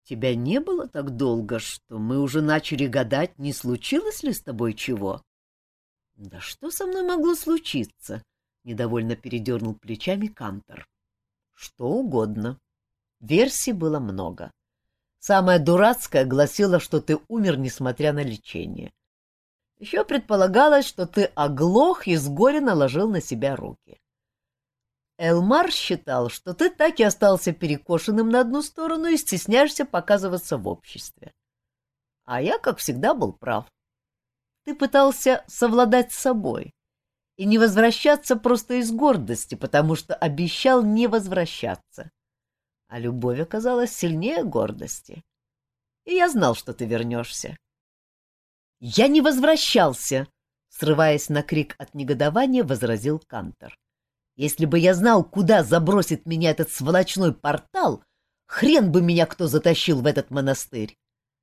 Тебя не было так долго, что мы уже начали гадать, не случилось ли с тобой чего. — Да что со мной могло случиться? — недовольно передернул плечами Кантор. — Что угодно. Версий было много. Самая дурацкая гласила, что ты умер, несмотря на лечение. Еще предполагалось, что ты оглох и с горя наложил на себя руки. Элмар считал, что ты так и остался перекошенным на одну сторону и стесняешься показываться в обществе. А я, как всегда, был прав. Ты пытался совладать с собой и не возвращаться просто из гордости, потому что обещал не возвращаться а любовь оказалась сильнее гордости. И я знал, что ты вернешься. — Я не возвращался! — срываясь на крик от негодования, возразил Кантор. — Если бы я знал, куда забросит меня этот сволочной портал, хрен бы меня кто затащил в этот монастырь!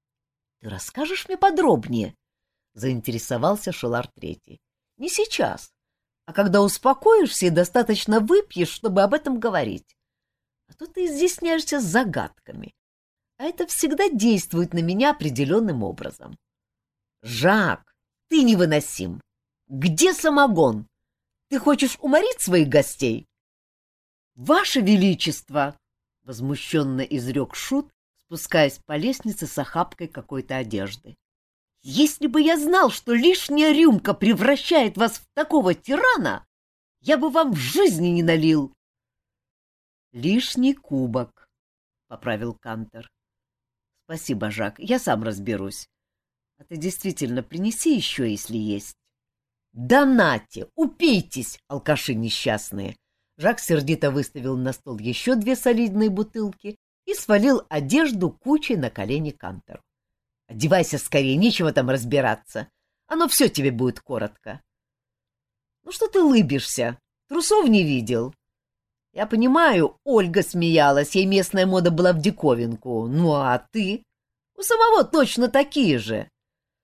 — Ты расскажешь мне подробнее? — заинтересовался Шелар Третий. — Не сейчас, а когда успокоишься и достаточно выпьешь, чтобы об этом говорить а то ты изъясняешься загадками, а это всегда действует на меня определенным образом. Жак, ты невыносим. Где самогон? Ты хочешь уморить своих гостей? Ваше Величество! — возмущенно изрек Шут, спускаясь по лестнице с охапкой какой-то одежды. Если бы я знал, что лишняя рюмка превращает вас в такого тирана, я бы вам в жизни не налил. — Лишний кубок, — поправил Кантер. — Спасибо, Жак, я сам разберусь. А ты действительно принеси еще, если есть. — Да нате, упейтесь, алкаши несчастные! Жак сердито выставил на стол еще две солидные бутылки и свалил одежду кучей на колени Кантеру. — Одевайся скорее, нечего там разбираться. Оно все тебе будет коротко. — Ну что ты лыбишься? Трусов не видел. Я понимаю, Ольга смеялась, ей местная мода была в диковинку. Ну а ты? У самого точно такие же.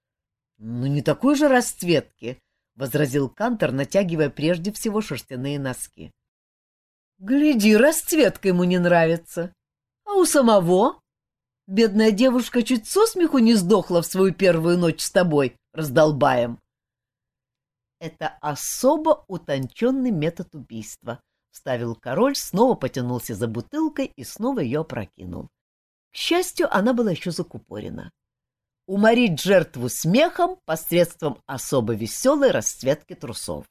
— Ну не такой же расцветки, — возразил Кантор, натягивая прежде всего шерстяные носки. — Гляди, расцветка ему не нравится. А у самого? Бедная девушка чуть со смеху не сдохла в свою первую ночь с тобой, раздолбаем. Это особо утонченный метод убийства, — вставил король, снова потянулся за бутылкой и снова ее опрокинул. К счастью, она была еще закупорена. Уморить жертву смехом посредством особо веселой расцветки трусов.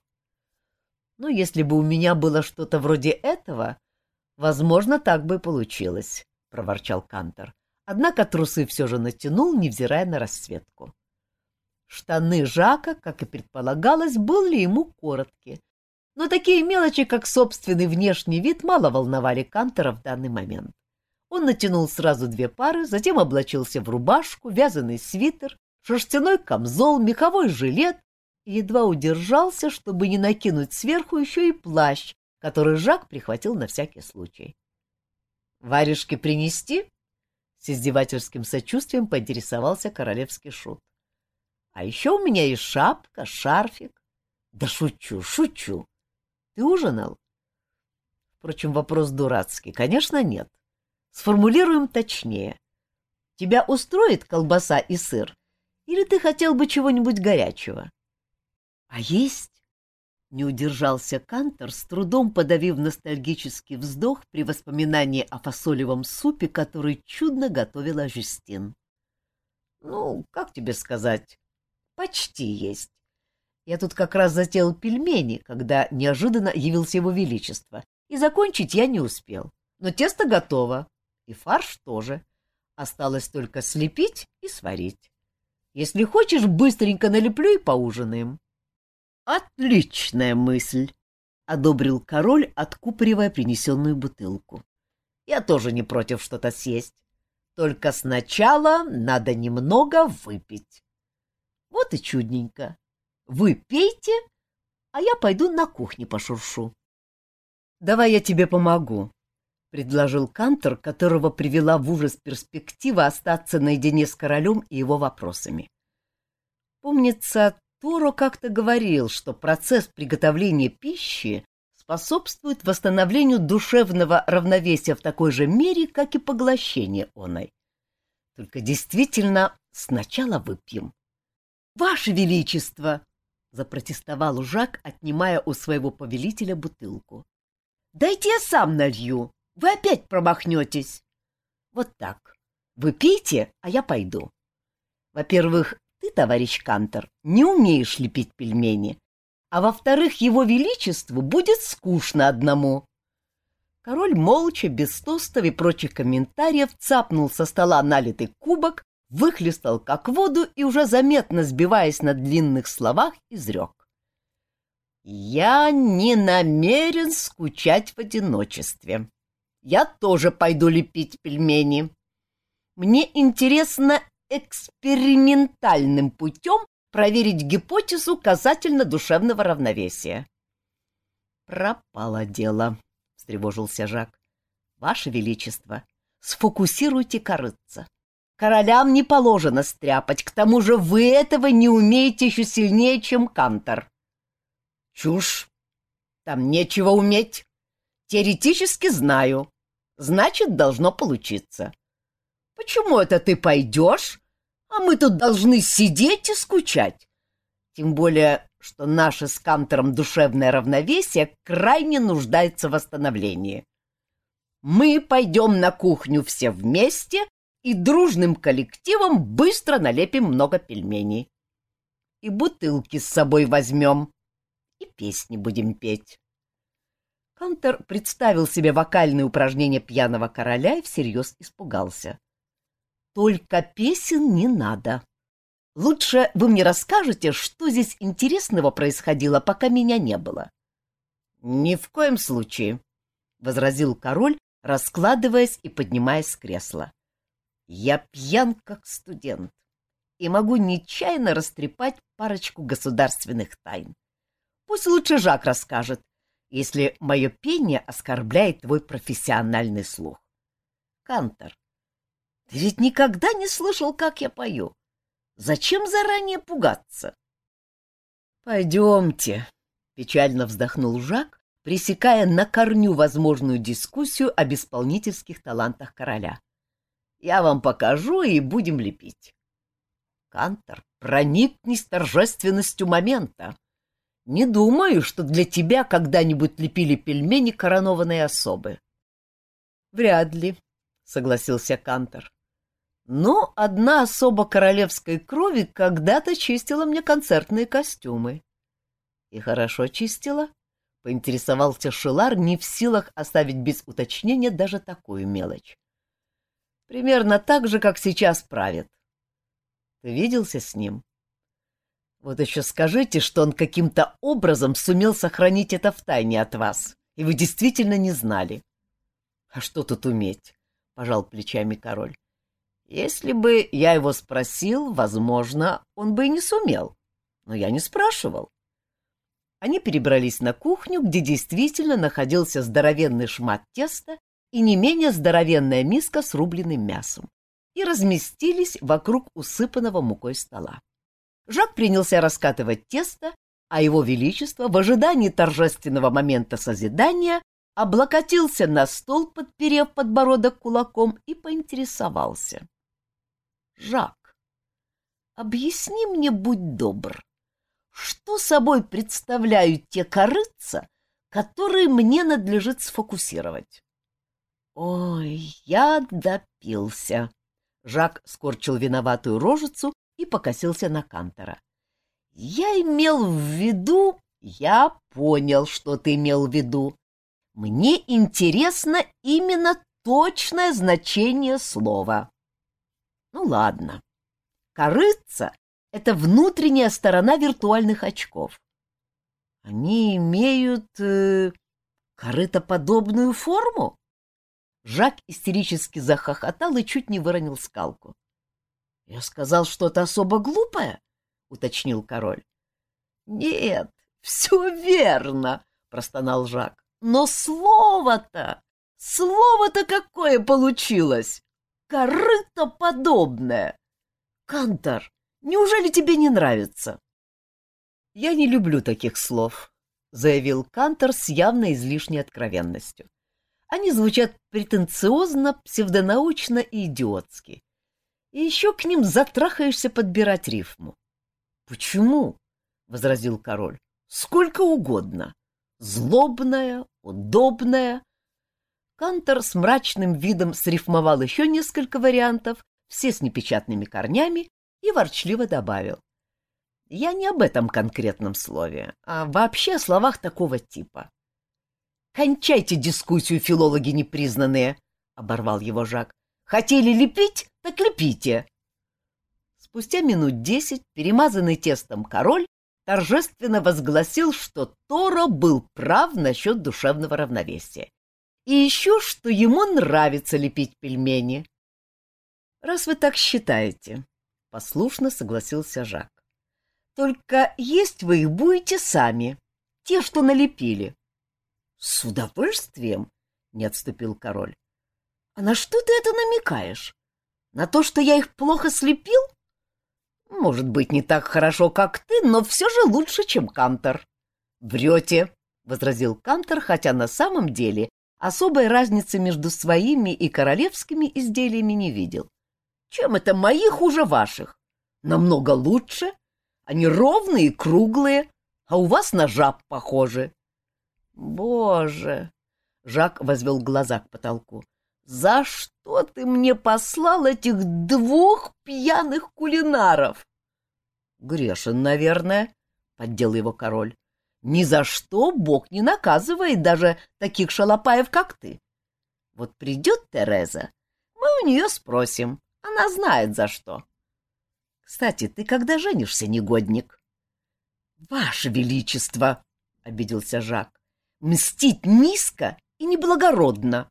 Ну, если бы у меня было что-то вроде этого, возможно, так бы и получилось, — проворчал Кантор. Однако трусы все же натянул, невзирая на расцветку. Штаны Жака, как и предполагалось, были ему короткие, но такие мелочи, как собственный внешний вид, мало волновали Кантера в данный момент. Он натянул сразу две пары, затем облачился в рубашку, вязаный свитер, шерстяной камзол, меховой жилет и едва удержался, чтобы не накинуть сверху еще и плащ, который Жак прихватил на всякий случай. «Варежки принести?» С издевательским сочувствием поинтересовался королевский шут. А еще у меня есть шапка, шарфик. Да шучу, шучу. Ты ужинал? Впрочем, вопрос дурацкий. Конечно, нет. Сформулируем точнее. Тебя устроит колбаса и сыр? Или ты хотел бы чего-нибудь горячего? А есть? Не удержался Кантор, с трудом подавив ностальгический вздох при воспоминании о фасолевом супе, который чудно готовила Жюстин. — Ну, как тебе сказать? Почти есть. Я тут как раз затеял пельмени, когда неожиданно явился его величество, и закончить я не успел. Но тесто готово, и фарш тоже. Осталось только слепить и сварить. Если хочешь, быстренько налеплю и поужинаем. Отличная мысль, одобрил король, откупоривая принесенную бутылку. Я тоже не против что-то съесть. Только сначала надо немного выпить. Вот и чудненько. Вы пейте, а я пойду на кухне пошуршу. Давай я тебе помогу, предложил Кантор, которого привела в ужас перспектива остаться наедине с королем и его вопросами. Помнится, Торо как-то говорил, что процесс приготовления пищи способствует восстановлению душевного равновесия в такой же мере, как и поглощение оной. Только действительно сначала выпьем. — Ваше Величество! — запротестовал Жак, отнимая у своего повелителя бутылку. — Дайте я сам налью, вы опять промахнетесь. — Вот так. Вы пейте, а я пойду. Во-первых, ты, товарищ Кантор, не умеешь лепить пельмени, а во-вторых, его величеству будет скучно одному. Король молча, без тостов и прочих комментариев, цапнул со стола налитый кубок, выхлестал как воду и, уже заметно сбиваясь на длинных словах, изрек. «Я не намерен скучать в одиночестве. Я тоже пойду лепить пельмени. Мне интересно экспериментальным путем проверить гипотезу касательно душевного равновесия. «Пропало дело», — встревожился Жак. «Ваше Величество, сфокусируйте корыца. Королям не положено стряпать, к тому же вы этого не умеете еще сильнее, чем Кантор». «Чушь! Там нечего уметь. Теоретически знаю. Значит, должно получиться. Почему это ты пойдешь, а мы тут должны сидеть и скучать. Тем более, что наше с Кантором душевное равновесие крайне нуждается в восстановлении. Мы пойдем на кухню все вместе и дружным коллективом быстро налепим много пельменей. И бутылки с собой возьмем, и песни будем петь. Кантор представил себе вокальные упражнения пьяного короля и всерьез испугался. Только песен не надо. Лучше вы мне расскажете, что здесь интересного происходило, пока меня не было. — Ни в коем случае, — возразил король, раскладываясь и поднимаясь с кресла. — Я пьян, как студент, и могу нечаянно растрепать парочку государственных тайн. Пусть лучше Жак расскажет, если мое пение оскорбляет твой профессиональный слух. Кантор, ты ведь никогда не слышал, как я пою. Зачем заранее пугаться? — Пойдемте, — печально вздохнул Жак, пресекая на корню возможную дискуссию об исполнительских талантах короля. — Я вам покажу, и будем лепить. Кантор, проникнись торжественностью момента. Не думаю, что для тебя когда-нибудь лепили пельмени коронованные особы. — Вряд ли, — согласился Кантор. Но одна особа королевской крови когда-то чистила мне концертные костюмы. — И хорошо чистила? — поинтересовался Шилар, не в силах оставить без уточнения даже такую мелочь. — Примерно так же, как сейчас правит. Ты виделся с ним? Вот еще скажите, что он каким-то образом сумел сохранить это в тайне от вас, и вы действительно не знали. — А что тут уметь? — пожал плечами король. Если бы я его спросил, возможно, он бы и не сумел. Но я не спрашивал. Они перебрались на кухню, где действительно находился здоровенный шмат теста и не менее здоровенная миска с рубленым мясом, и разместились вокруг усыпанного мукой стола. Жак принялся раскатывать тесто, а его величество в ожидании торжественного момента созидания облокотился на стол, подперев подбородок кулаком, и поинтересовался. Жак, объясни мне, будь добр, что собой представляют те корыца, которые мне надлежит сфокусировать? Ой, я допился. Жак скорчил виноватую рожицу и покосился на Кантора. Я имел в виду... Я понял, что ты имел в виду. Мне интересно именно точное значение слова. Ну ладно. Корыца — это внутренняя сторона виртуальных очков. Они имеют э, корытоподобную форму? Жак истерически захохотал и чуть не выронил скалку. — Я сказал что-то особо глупое? — уточнил король. — Нет, все верно, — простонал Жак. — Но слово-то, слово-то какое получилось! корыто подобное. Кантор, неужели тебе не нравится? Я не люблю таких слов, заявил Кантор с явно излишней откровенностью. Они звучат претенциозно, псевдонаучно и идиотски. И еще к ним затрахаешься подбирать рифму. — Почему? — возразил король. — Сколько угодно. Злобная, удобная, Кантор с мрачным видом срифмовал еще несколько вариантов, все с непечатными корнями, и ворчливо добавил. Я не об этом конкретном слове, а вообще о словах такого типа. «Кончайте дискуссию, филологи непризнанные!» — оборвал его Жак. «Хотели лепить? Так лепите!» Спустя минут десять перемазанный тестом король торжественно возгласил, что Торо был прав насчет душевного равновесия и еще, что ему нравится лепить пельмени. — Раз вы так считаете, — послушно согласился Жак. — Только есть вы их будете сами, те, что налепили. — С удовольствием, — не отступил король. — На что ты это намекаешь? На то, что я их плохо слепил? Может быть, не так хорошо, как ты, но все же лучше, чем Кантор. — Врете, — возразил Кантор, хотя на самом деле особой разницы между своими и королевскими изделиями не видел. Чем это мои хуже ваших? Намного лучше. Они ровные и круглые, а у вас на жаб похоже. Боже! Жак возвел глаза к потолку. За что ты мне послал этих двух пьяных кулинаров? Грешен, наверное, поддел его король. Ни за что Бог не наказывает даже таких шалопаев, как ты. Вот придет Тереза, мы у нее спросим. Она знает за что. Кстати, ты когда женишься, негодник? — Ваше Величество! — обиделся Жак. — Мстить низко и неблагородно. —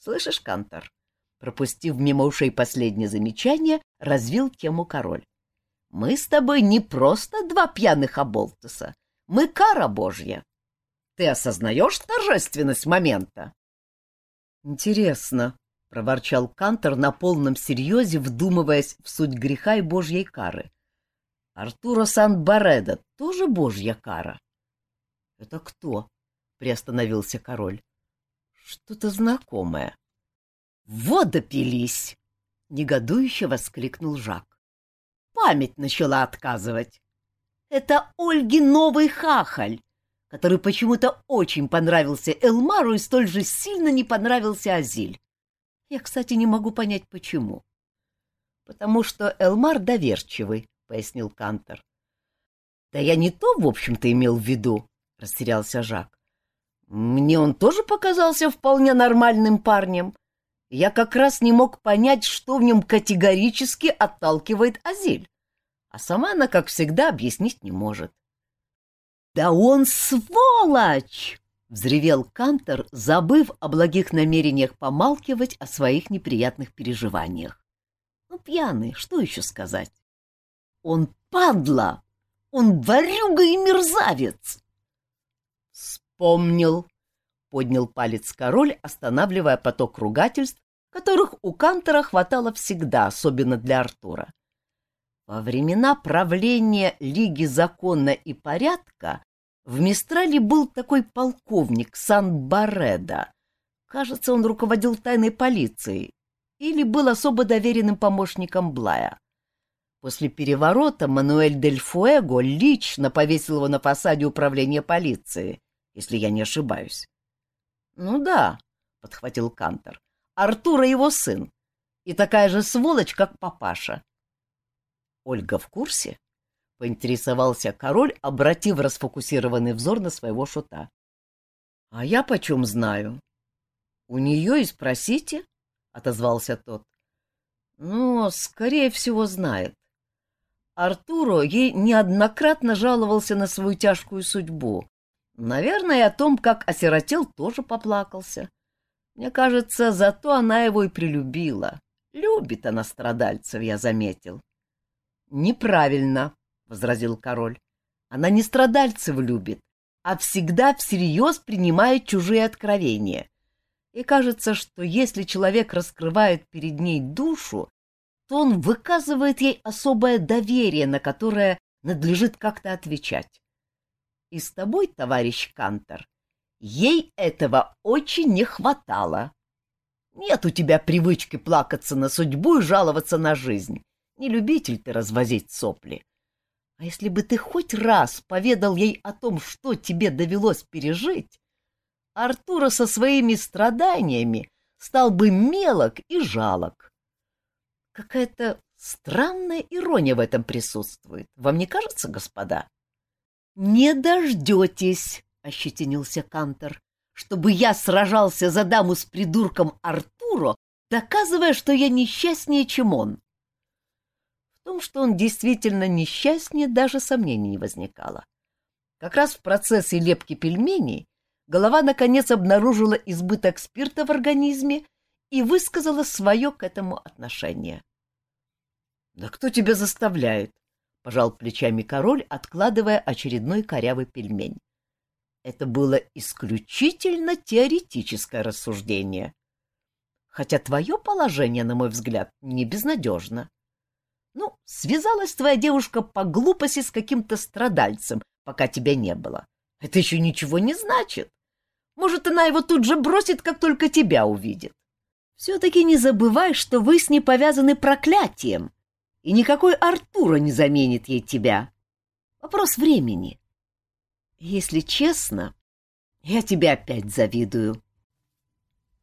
Слышишь, Кантор? Пропустив мимо ушей последнее замечание, развил тему король. — Мы с тобой не просто два пьяных оболтуса. Мы кара божья. Ты осознаешь торжественность момента? — Интересно, — проворчал Кантор на полном серьезе, вдумываясь в суть греха и божьей кары. — Артуро Сан-Бареда тоже божья кара? — Это кто? — приостановился король. — Что-то знакомое. — Водопились! — негодующе воскликнул Жак. — Память начала отказывать. Это Ольги новый хахаль, который почему-то очень понравился Элмару и столь же сильно не понравился Азиль. Я, кстати, не могу понять, почему. — Потому что Элмар доверчивый, — пояснил Кантор. — Да я не то, в общем-то, имел в виду, — растерялся Жак. — Мне он тоже показался вполне нормальным парнем. Я как раз не мог понять, что в нем категорически отталкивает Азиль. А сама она, как всегда, объяснить не может. — Да он сволочь! — взревел Кантор, забыв о благих намерениях помалкивать о своих неприятных переживаниях. Ну, пьяный, что еще сказать? Он падла! Он ворюга и мерзавец! Вспомнил, — поднял палец король, останавливая поток ругательств, которых у Кантора хватало всегда, особенно для Артура. Во времена правления Лиги Закона и Порядка в Мистрале был такой полковник Сан-Бареда. Кажется, он руководил тайной полицией или был особо доверенным помощником Блая. После переворота Мануэль Дель Фуэго лично повесил его на фасаде управления полиции, если я не ошибаюсь. — Ну да, — подхватил Кантор, — Артура его сын, и такая же сволочь, как папаша. — Ольга в курсе? — поинтересовался король, обратив расфокусированный взор на своего шута. — А я почем знаю? — У нее и спросите, — отозвался тот. — Ну, скорее всего, знает. Артуро ей неоднократно жаловался на свою тяжкую судьбу. Наверное, о том, как осиротел, тоже поплакался. Мне кажется, зато она его и прилюбила. Любит она страдальцев, я заметил. — Неправильно, возразил король. Она не страдальцев любит, а всегда всерьез принимает чужие откровения. И кажется, что если человек раскрывает перед ней душу, то он выказывает ей особое доверие, на которое надлежит как-то отвечать. И с тобой, товарищ Кантор, ей этого очень не хватало. Нет у тебя привычки плакаться на судьбу и жаловаться на жизнь. Не любитель ты развозить сопли. А если бы ты хоть раз поведал ей о том, что тебе довелось пережить, Артура со своими страданиями стал бы мелок и жалок. Какая-то странная ирония в этом присутствует. Вам не кажется, господа? — Не дождетесь, — ощетинился Кантор, — чтобы я сражался за даму с придурком Артуро, доказывая, что я несчастнее, чем он. В том, что он действительно несчастнее, даже сомнений не возникало. Как раз в процессе лепки пельменей голова наконец обнаружила избыток спирта в организме и высказала свое к этому отношение. — Да кто тебя заставляет? — пожал плечами король, откладывая очередной корявый пельмень. Это было исключительно теоретическое рассуждение. Хотя твое положение, на мой взгляд, не безнадежно. Ну, связалась твоя девушка по глупости с каким-то страдальцем, пока тебя не было. Это еще ничего не значит. Может, она его тут же бросит, как только тебя увидит. Все-таки не забывай, что вы с ней повязаны проклятием, и никакой Артура не заменит ей тебя. Вопрос времени. Если честно, я тебе опять завидую.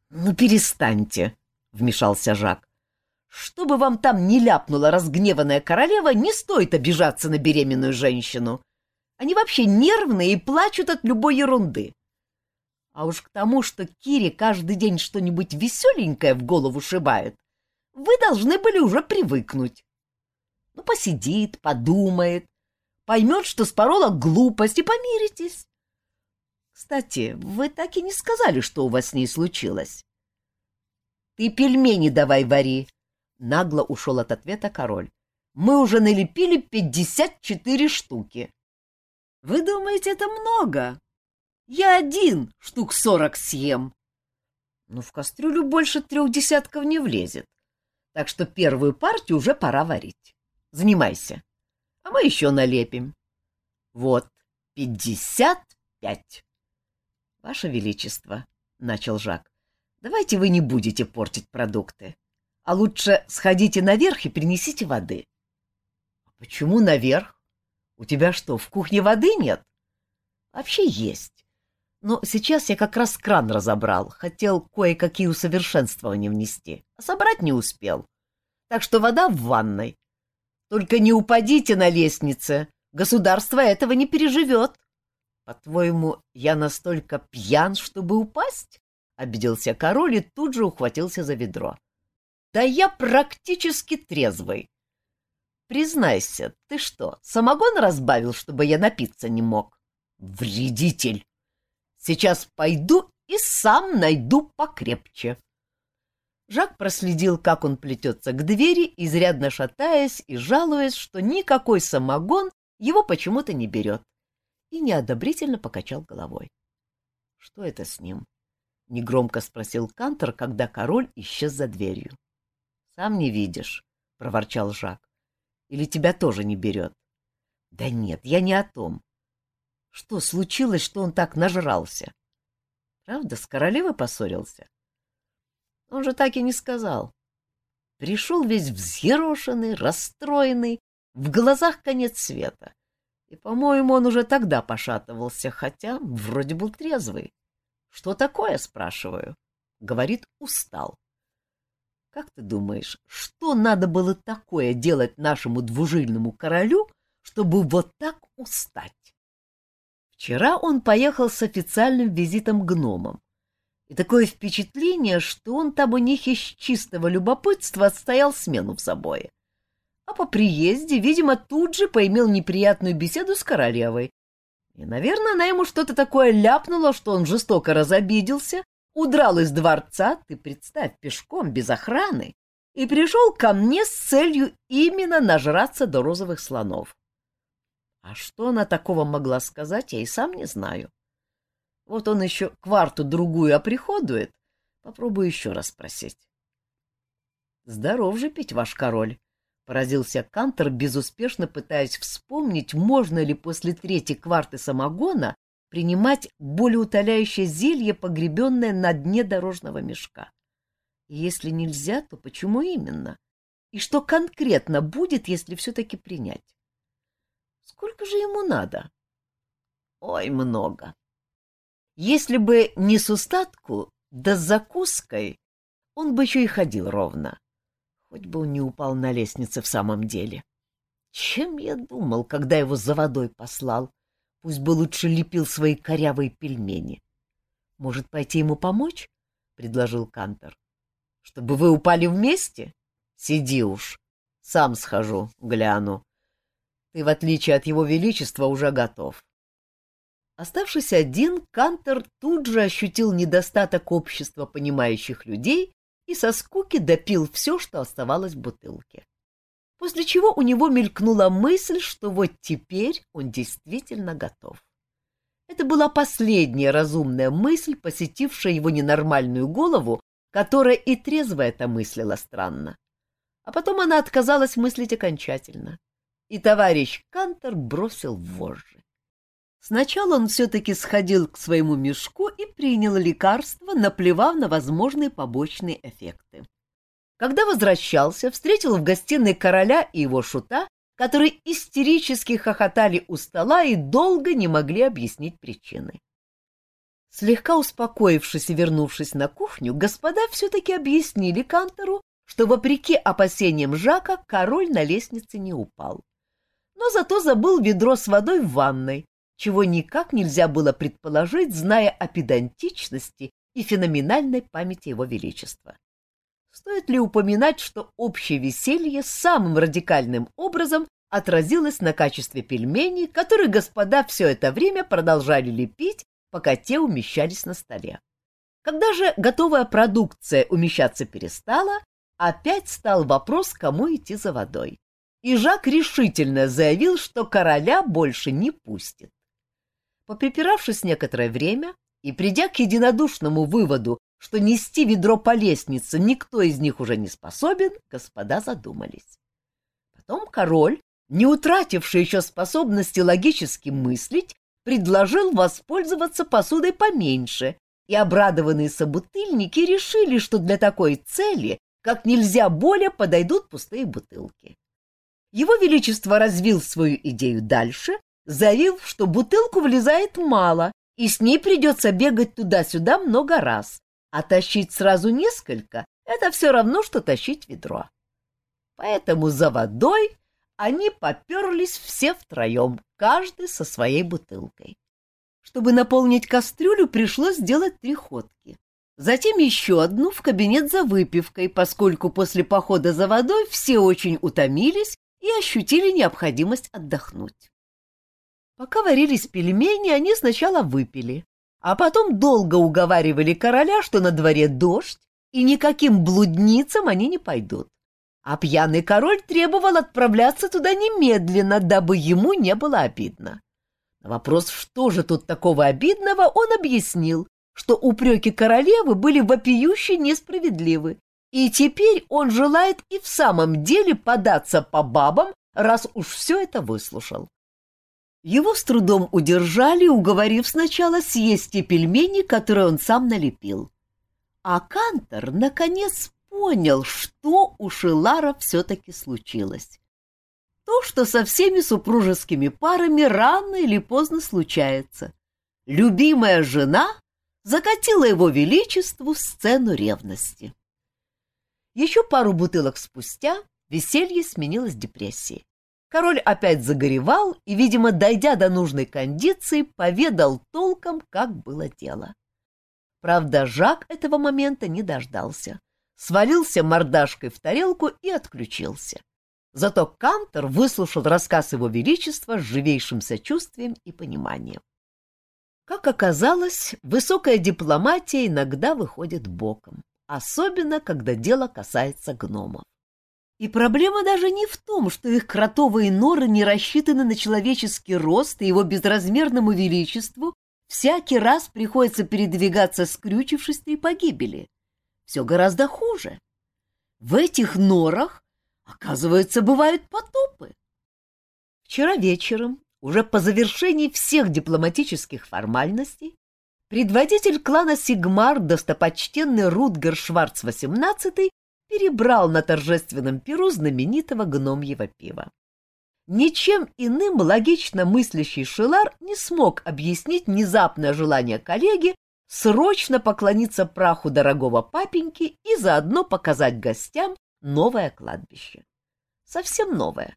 — Ну, перестаньте, — вмешался Жак. — Что бы вам там не ляпнула разгневанная королева, не стоит обижаться на беременную женщину. Они вообще нервные и плачут от любой ерунды. А уж к тому, что Кире каждый день что-нибудь веселенькое в голову шибает, вы должны были уже привыкнуть. Ну, посидит, подумает, поймет, что спорола глупость, и помиритесь. Кстати, вы так и не сказали, что у вас с ней случилось. — Ты пельмени давай вари, — нагло ушел от ответа король. — Мы уже налепили пятьдесят четыре штуки. — Вы думаете, это много? Я один штук сорок съем. Ну, в кастрюлю больше трех десятков не влезет. Так что первую партию уже пора варить. Занимайся. А мы еще налепим. Вот, пятьдесят пять. Ваше Величество, — начал Жак, — давайте вы не будете портить продукты, а лучше сходите наверх и принесите воды. А — Почему наверх? У тебя что, в кухне воды нет? — Вообще есть. Но сейчас я как раз кран разобрал, хотел кое-какие усовершенствования внести, а собрать не успел. Так что вода в ванной. Только не упадите на лестнице, государство этого не переживет. По-твоему, я настолько пьян, чтобы упасть? Обиделся король и тут же ухватился за ведро. Да я практически трезвый. Признайся, ты что, самогон разбавил, чтобы я напиться не мог? Вредитель! Сейчас пойду и сам найду покрепче. Жак проследил, как он плетется к двери, изрядно шатаясь и жалуясь, что никакой самогон его почему-то не берет и неодобрительно покачал головой. — Что это с ним? — негромко спросил Кантор, когда король исчез за дверью. — Сам не видишь, — проворчал Жак. — Или тебя тоже не берет? — Да нет, я не о том. Что случилось, что он так нажрался? Правда, с королевой поссорился? Он же так и не сказал. Пришел весь взъерошенный, расстроенный, в глазах конец света. И, по-моему, он уже тогда пошатывался, хотя вроде был трезвый. Что такое, спрашиваю? Говорит, устал. Как ты думаешь, что надо было такое делать нашему двужильному королю, чтобы вот так устать? Вчера он поехал с официальным визитом к гномам. И такое впечатление, что он там у них из чистого любопытства отстоял смену в забое а по приезде, видимо, тут же поимел неприятную беседу с королевой. И, наверное, она ему что-то такое ляпнула, что он жестоко разобиделся, удрал из дворца, ты представь, пешком, без охраны, и пришел ко мне с целью именно нажраться до розовых слонов. А что она такого могла сказать, я и сам не знаю. Вот он еще кварту-другую оприходует, попробую еще раз спросить. — Здоров же пить ваш король, Поразился Кантор, безуспешно пытаясь вспомнить, можно ли после третьей кварты самогона принимать болеутоляющее зелье, погребенное на дне дорожного мешка. Если нельзя, то почему именно? И что конкретно будет, если все-таки принять? Сколько же ему надо? Ой, много. Если бы не с устатку, да с закуской, он бы еще и ходил ровно. Хоть бы он не упал на лестнице в самом деле. Чем я думал, когда его за водой послал? Пусть бы лучше лепил свои корявые пельмени. — Может, пойти ему помочь? — предложил Кантор. — Чтобы вы упали вместе? Сиди уж. Сам схожу, гляну. Ты, в отличие от его величества, уже готов. Оставшись один, Кантор тут же ощутил недостаток общества понимающих людей и со скуки допил все, что оставалось в бутылке. После чего у него мелькнула мысль, что вот теперь он действительно готов. Это была последняя разумная мысль, посетившая его ненормальную голову, которая и трезво это мыслила странно. А потом она отказалась мыслить окончательно. И товарищ Кантер бросил вожжи. Сначала он все-таки сходил к своему мешку и принял лекарство, наплевав на возможные побочные эффекты. Когда возвращался, встретил в гостиной короля и его шута, которые истерически хохотали у стола и долго не могли объяснить причины. Слегка успокоившись и вернувшись на кухню, господа все-таки объяснили Кантору, что, вопреки опасениям Жака, король на лестнице не упал. Но зато забыл ведро с водой в ванной, чего никак нельзя было предположить, зная о педантичности и феноменальной памяти его величества. Стоит ли упоминать, что общее веселье самым радикальным образом отразилось на качестве пельменей, которые господа все это время продолжали лепить, пока те умещались на столе. Когда же готовая продукция умещаться перестала, опять стал вопрос, кому идти за водой. И Жак решительно заявил, что короля больше не пустит. Поприпиравшись некоторое время и придя к единодушному выводу, что нести ведро по лестнице никто из них уже не способен, господа задумались. Потом король, не утративший еще способности логически мыслить, предложил воспользоваться посудой поменьше, и обрадованные собутыльники решили, что для такой цели как нельзя более подойдут пустые бутылки. Его Величество развил свою идею дальше, заявив, что бутылку влезает мало, и с ней придется бегать туда-сюда много раз, а тащить сразу несколько — это все равно, что тащить ведро. Поэтому за водой они поперлись все втроем, каждый со своей бутылкой. Чтобы наполнить кастрюлю, пришлось сделать три ходки. Затем еще одну в кабинет за выпивкой, поскольку после похода за водой все очень утомились и ощутили необходимость отдохнуть. Пока варились пельмени, они сначала выпили, а потом долго уговаривали короля, что на дворе дождь, и никаким блудницам они не пойдут. А пьяный король требовал отправляться туда немедленно, дабы ему не было обидно. На вопрос, что же тут такого обидного, он объяснил, что упреки королевы были вопиюще несправедливы, и теперь он желает и в самом деле податься по бабам, раз уж все это выслушал. Его с трудом удержали, уговорив сначала съесть те пельмени, которые он сам налепил. А Кантор, наконец, понял, что у Шилара все-таки случилось. То, что со всеми супружескими парами рано или поздно случается. Любимая жена закатила его величеству сцену ревности. Еще пару бутылок спустя веселье сменилось депрессией. Король опять загоревал и, видимо, дойдя до нужной кондиции, поведал толком, как было дело. Правда, Жак этого момента не дождался. Свалился мордашкой в тарелку и отключился. Зато Кантор выслушал рассказ его величества с живейшим сочувствием и пониманием. Как оказалось, высокая дипломатия иногда выходит боком, особенно когда дело касается гномов. И проблема даже не в том, что их кротовые норы не рассчитаны на человеческий рост и его безразмерному величеству всякий раз приходится передвигаться, скрючившись при погибели. Все гораздо хуже. В этих норах, оказывается, бывают потопы. Вчера вечером уже по завершении всех дипломатических формальностей предводитель клана Сигмар, достопочтенный Рутгер Шварц-XVIII, перебрал на торжественном перу знаменитого гномьего пива. Ничем иным логично мыслящий Шилар не смог объяснить внезапное желание коллеги срочно поклониться праху дорогого папеньки и заодно показать гостям новое кладбище. Совсем новое.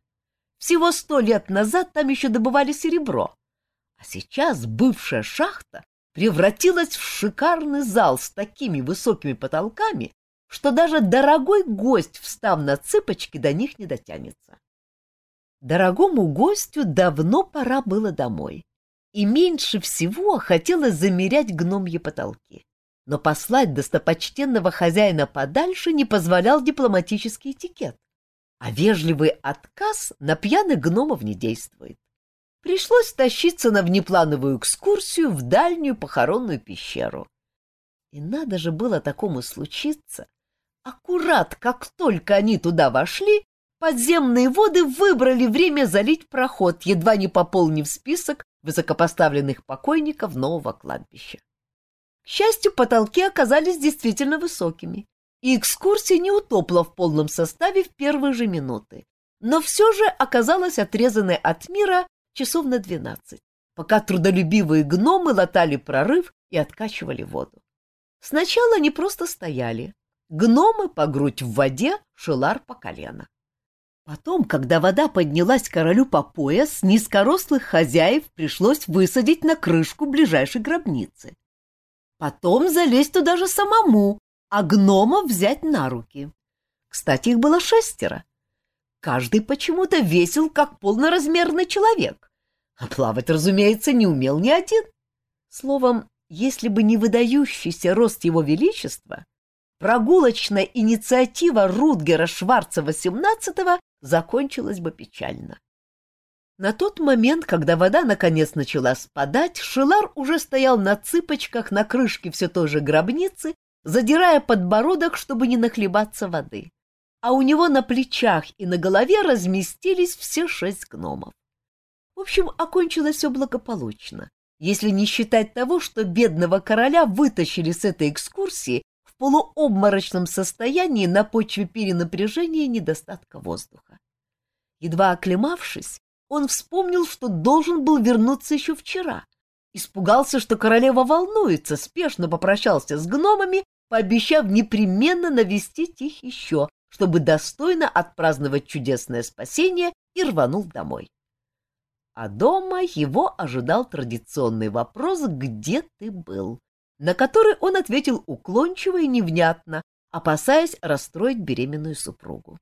Всего сто лет назад там еще добывали серебро, а сейчас бывшая шахта превратилась в шикарный зал с такими высокими потолками, что даже дорогой гость, встав на цыпочки, до них не дотянется. Дорогому гостю давно пора было домой, и меньше всего хотелось замерять гномьи потолки. Но послать достопочтенного хозяина подальше не позволял дипломатический этикет а вежливый отказ на пьяных гномов не действует. Пришлось тащиться на внеплановую экскурсию в дальнюю похоронную пещеру. И надо же было такому случиться. Аккурат, как только они туда вошли, подземные воды выбрали время залить проход, едва не пополнив список высокопоставленных покойников нового кладбища. К счастью, потолки оказались действительно высокими, и экскурсия не утопла в полном составе в первые же минуты. но все же оказалась отрезанной от мира часов на двенадцать, пока трудолюбивые гномы латали прорыв и откачивали воду. Сначала они просто стояли. Гномы по грудь в воде, шелар по колено. Потом, когда вода поднялась королю по пояс, низкорослых хозяев пришлось высадить на крышку ближайшей гробницы. Потом залезть туда же самому, а гномов взять на руки. Кстати, их было шестеро. Каждый почему-то весил, как полноразмерный человек. А плавать, разумеется, не умел ни один. Словом, если бы не выдающийся рост его величества, прогулочная инициатива Рутгера Шварца XVIII закончилась бы печально. На тот момент, когда вода наконец начала спадать, Шилар уже стоял на цыпочках на крышке все той же гробницы, задирая подбородок, чтобы не нахлебаться воды. А у него на плечах и на голове разместились все шесть гномов. В общем, окончилось все благополучно, если не считать того, что бедного короля вытащили с этой экскурсии полуобморочном состоянии на почве перенапряжения и недостатка воздуха. Едва оклемавшись, он вспомнил, что должен был вернуться еще вчера. Испугался, что королева волнуется, спешно попрощался с гномами, пообещав непременно навестить их еще, чтобы достойно отпраздновать чудесное спасение, и рванул домой. А дома его ожидал традиционный вопрос «Где ты был?», на который он ответил уклончиво и невнятно, опасаясь расстроить беременную супругу.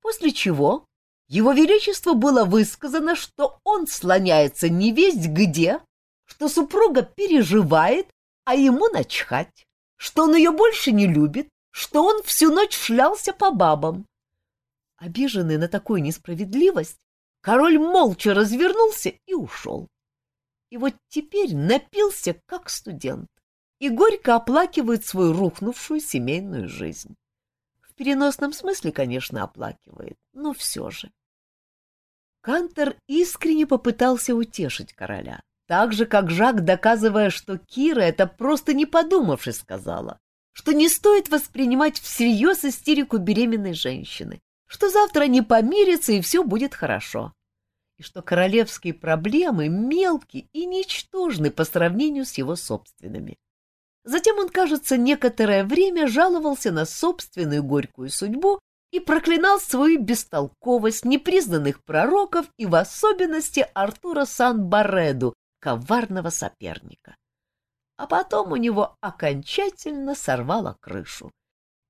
После чего его Величеству было высказано, что он слоняется не весть где, что супруга переживает, а ему начхать, что он ее больше не любит, что он всю ночь шлялся по бабам. Обиженный на такую несправедливость, король молча развернулся и ушел. И вот теперь напился, как студент, и горько оплакивает свою рухнувшую семейную жизнь переносном смысле, конечно, оплакивает, но все же. Кантер искренне попытался утешить короля, так же, как Жак, доказывая, что Кира это просто не подумавшись сказала, что не стоит воспринимать всерьез истерику беременной женщины, что завтра они помирятся и все будет хорошо, и что королевские проблемы мелкие и ничтожны по сравнению с его собственными. Затем он, кажется, некоторое время жаловался на собственную горькую судьбу и проклинал свою бестолковость непризнанных пророков и в особенности Артура Сан-Бареду, коварного соперника. А потом у него окончательно сорвало крышу.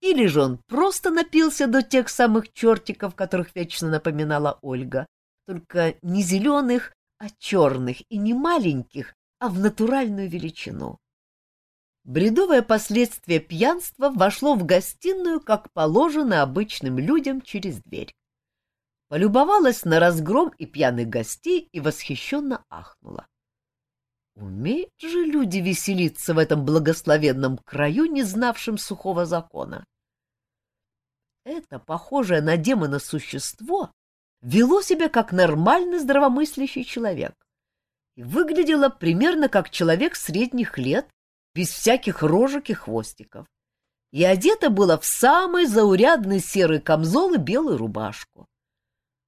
Или же он просто напился до тех самых чертиков, которых вечно напоминала Ольга, только не зеленых, а черных и не маленьких, а в натуральную величину. Бредовое последствие пьянства вошло в гостиную, как положено обычным людям через дверь. Полюбовалась на разгром и пьяных гостей и восхищенно ахнула. Умеют же люди веселиться в этом благословенном краю, не знавшем сухого закона. Это, похожее на демона существо, вело себя как нормальный здравомыслящий человек и выглядело примерно как человек средних лет, без всяких рожек и хвостиков. И одета была в самый заурядный серый камзол и белую рубашку.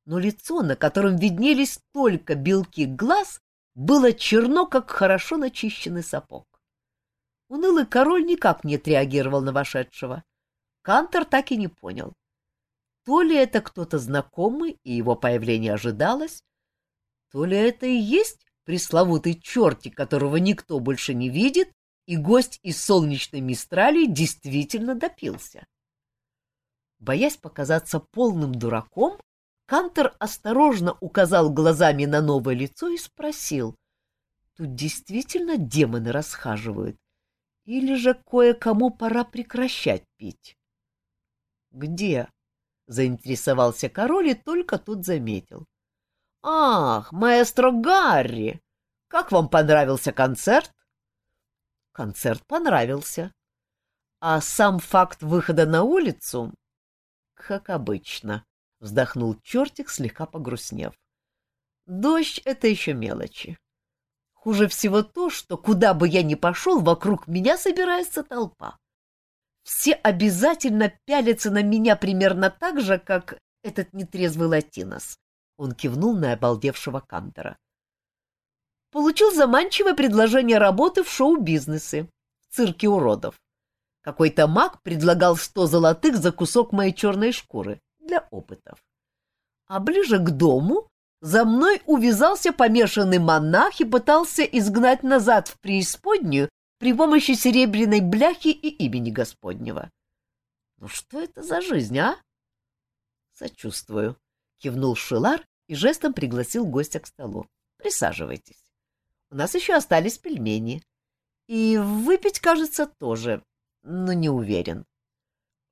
Но лицо, на котором виднелись только белки глаз, было черно, как хорошо начищенный сапог. Унылый король никак не отреагировал на вошедшего. Кантор так и не понял. То ли это кто-то знакомый, и его появление ожидалось, то ли это и есть пресловутый чертик, которого никто больше не видит и гость из солнечной мистрали действительно допился. Боясь показаться полным дураком, Кантер осторожно указал глазами на новое лицо и спросил, «Тут действительно демоны расхаживают? Или же кое-кому пора прекращать пить?» «Где?» — заинтересовался король и только тут заметил. «Ах, маэстро Гарри! Как вам понравился концерт?» Концерт понравился. А сам факт выхода на улицу, как обычно, вздохнул чертик, слегка погрустнев. Дождь — это еще мелочи. Хуже всего то, что куда бы я ни пошел, вокруг меня собирается толпа. Все обязательно пялятся на меня примерно так же, как этот нетрезвый латинос? Он кивнул на обалдевшего Кантера. Получил заманчивое предложение работы в шоу-бизнесе, в цирке уродов. Какой-то маг предлагал сто золотых за кусок моей черной шкуры для опытов. А ближе к дому за мной увязался помешанный монах и пытался изгнать назад в преисподнюю при помощи серебряной бляхи и имени Господнего. Ну что это за жизнь, а? Сочувствую, кивнул Шилар и жестом пригласил гостя к столу. Присаживайтесь. У нас еще остались пельмени. И выпить, кажется, тоже, но не уверен.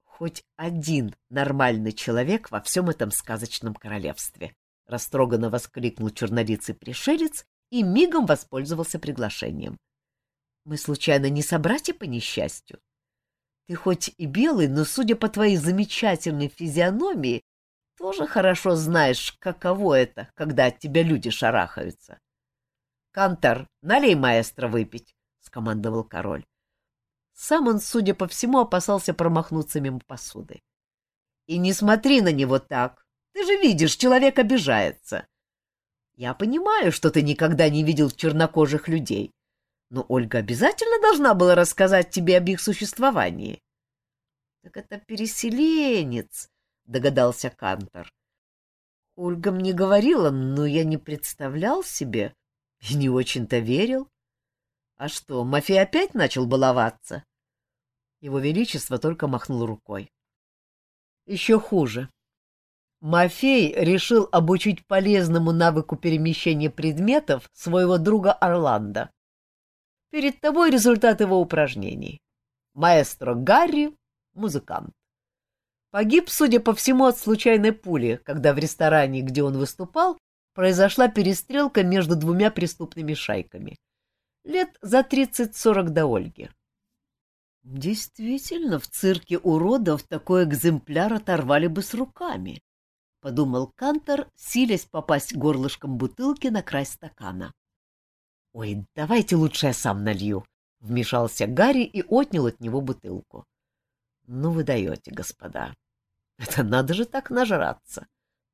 Хоть один нормальный человек во всем этом сказочном королевстве, — растроганно воскликнул чернолицый пришелец и мигом воспользовался приглашением. — Мы, случайно, не собратья по несчастью? Ты хоть и белый, но, судя по твоей замечательной физиономии, тоже хорошо знаешь, каково это, когда от тебя люди шарахаются. — Кантор, налей маэстро выпить, — скомандовал король. Сам он, судя по всему, опасался промахнуться мимо посуды. — И не смотри на него так. Ты же видишь, человек обижается. Я понимаю, что ты никогда не видел чернокожих людей, но Ольга обязательно должна была рассказать тебе об их существовании. — Так это переселенец, — догадался Кантор. Ольга мне говорила, но я не представлял себе и не очень-то верил. А что, Мафей опять начал баловаться? Его Величество только махнул рукой. Еще хуже. Мафей решил обучить полезному навыку перемещения предметов своего друга Орландо. Перед тобой результат его упражнений. Маэстро Гарри — музыкант. Погиб, судя по всему, от случайной пули, когда в ресторане, где он выступал, произошла перестрелка между двумя преступными шайками. Лет за 30-40 до Ольги. Действительно, в цирке уродов такой экземпляр оторвали бы с руками, — подумал Кантор, силясь попасть горлышком бутылки на край стакана. — Ой, давайте лучше я сам налью, — вмешался Гарри и отнял от него бутылку. — Ну вы даете, господа. Это надо же так нажраться.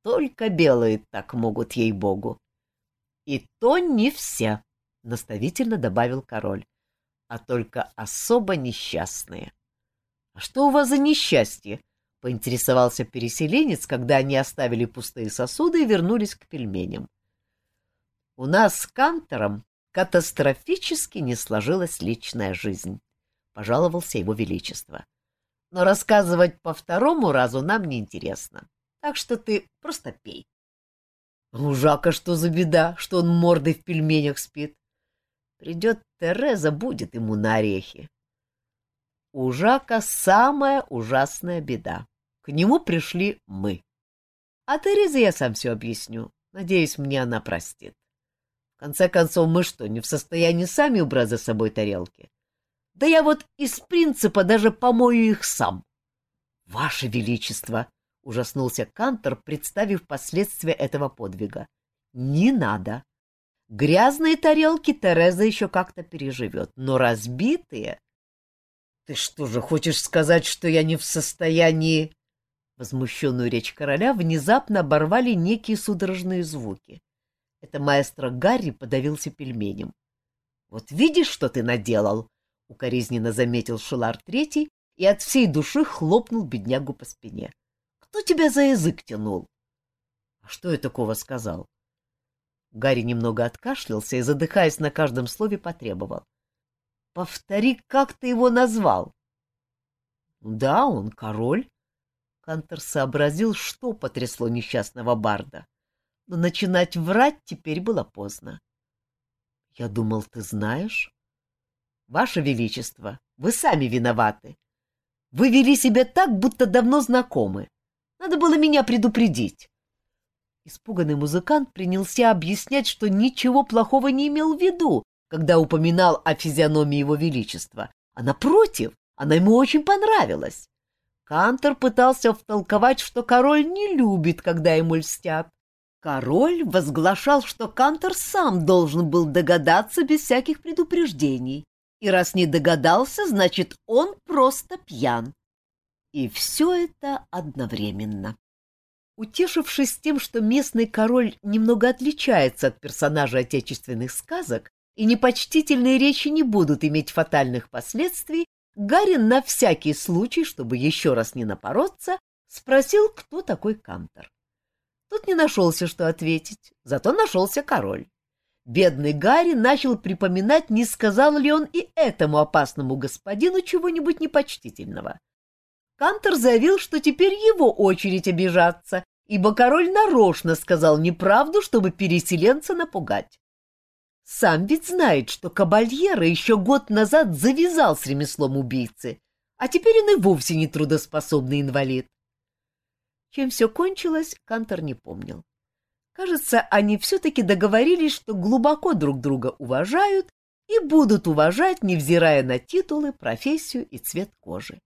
Только белые так могут, ей-богу. — И то не все, — наставительно добавил король, — а только особо несчастные. — А что у вас за несчастье? — поинтересовался переселенец, когда они оставили пустые сосуды и вернулись к пельменям. — У нас с Кантором катастрофически не сложилась личная жизнь, — пожаловался его величество. Но рассказывать по второму разу нам не интересно, так что ты просто пей. У Жака что за беда, что он мордой в пельменях спит? Придет Тереза, будет ему на орехи. У Жака самая ужасная беда. К нему пришли мы. А Терезе я сам все объясню. Надеюсь, мне она простит конце концов, мы что, не в состоянии сами убрать за собой тарелки? Да я вот из принципа даже помою их сам. — Ваше Величество! — ужаснулся Кантор, представив последствия этого подвига. — Не надо. Грязные тарелки Тереза еще как-то переживет, но разбитые... — Ты что же, хочешь сказать, что я не в состоянии... Возмущенную речь короля внезапно оборвали некие судорожные звуки. Это маэстро Гарри подавился пельменем. — Вот видишь, что ты наделал? — укоризненно заметил Шулар Третий и от всей души хлопнул беднягу по спине. — Кто тебя за язык тянул? — А что я такого сказал? Гарри немного откашлялся и, задыхаясь на каждом слове, потребовал. — Повтори, как ты его назвал? — Да, он король. Кантер сообразил, что потрясло несчастного барда но начинать врать теперь было поздно. — Я думал, ты знаешь. — Ваше Величество, вы сами виноваты. Вы вели себя так, будто давно знакомы. Надо было меня предупредить. Испуганный музыкант принялся объяснять, что ничего плохого не имел в виду, когда упоминал о физиономии его величества, а напротив, она ему очень понравилась. Кантор пытался втолковать, что король не любит, когда ему льстят, Король возглашал, что Кантор сам должен был догадаться без всяких предупреждений, и раз не догадался, значит, он просто пьян. И все это одновременно. Утешившись тем, что местный король немного отличается от персонажа отечественных сказок, и непочтительные речи не будут иметь фатальных последствий, Гарри на всякий случай, чтобы еще раз не напороться, спросил, кто такой Кантор. Тут не нашелся, что ответить, зато нашелся король. Бедный Гарри начал припоминать, не сказал ли он и этому опасному господину чего-нибудь непочтительного. Кантор заявил, что теперь его очередь обижаться, ибо король нарочно сказал неправду, чтобы переселенца напугать. Сам ведь знает, что кабальера еще год назад завязал с ремеслом убийцы, а теперь он и вовсе не трудоспособный инвалид. Чем все кончилось, Кантор не помнил. Кажется, они все-таки договорились, что глубоко друг друга уважают и будут уважать, невзирая на титулы, профессию и цвет кожи.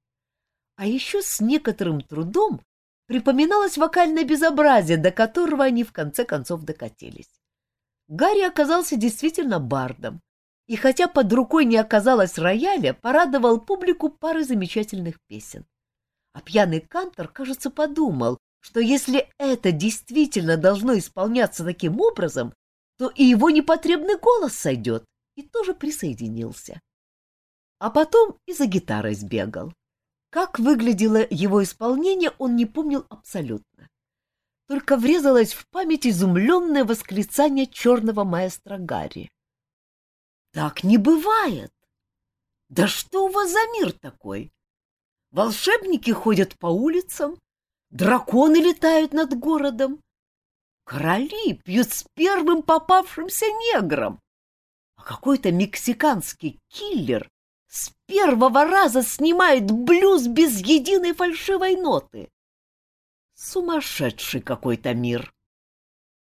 А еще с некоторым трудом припоминалось вокальное безобразие, до которого они в конце концов докатились. Гарри оказался действительно бардом, и хотя под рукой не оказалось рояля, порадовал публику парой замечательных песен. А пьяный кантор, кажется, подумал, что если это действительно должно исполняться таким образом, то и его непотребный голос сойдет, и тоже присоединился. А потом и за гитарой сбегал. Как выглядело его исполнение, он не помнил абсолютно только врезалось в память изумленное восклицание черного маэстро Гарри. «Так не бывает! Да что у вас за мир такой? Волшебники ходят по улицам, драконы летают над городом, короли пьют с первым попавшимся негром, а какой-то мексиканский киллер первого раза снимает блюз без единой фальшивой ноты. Сумасшедший какой-то мир.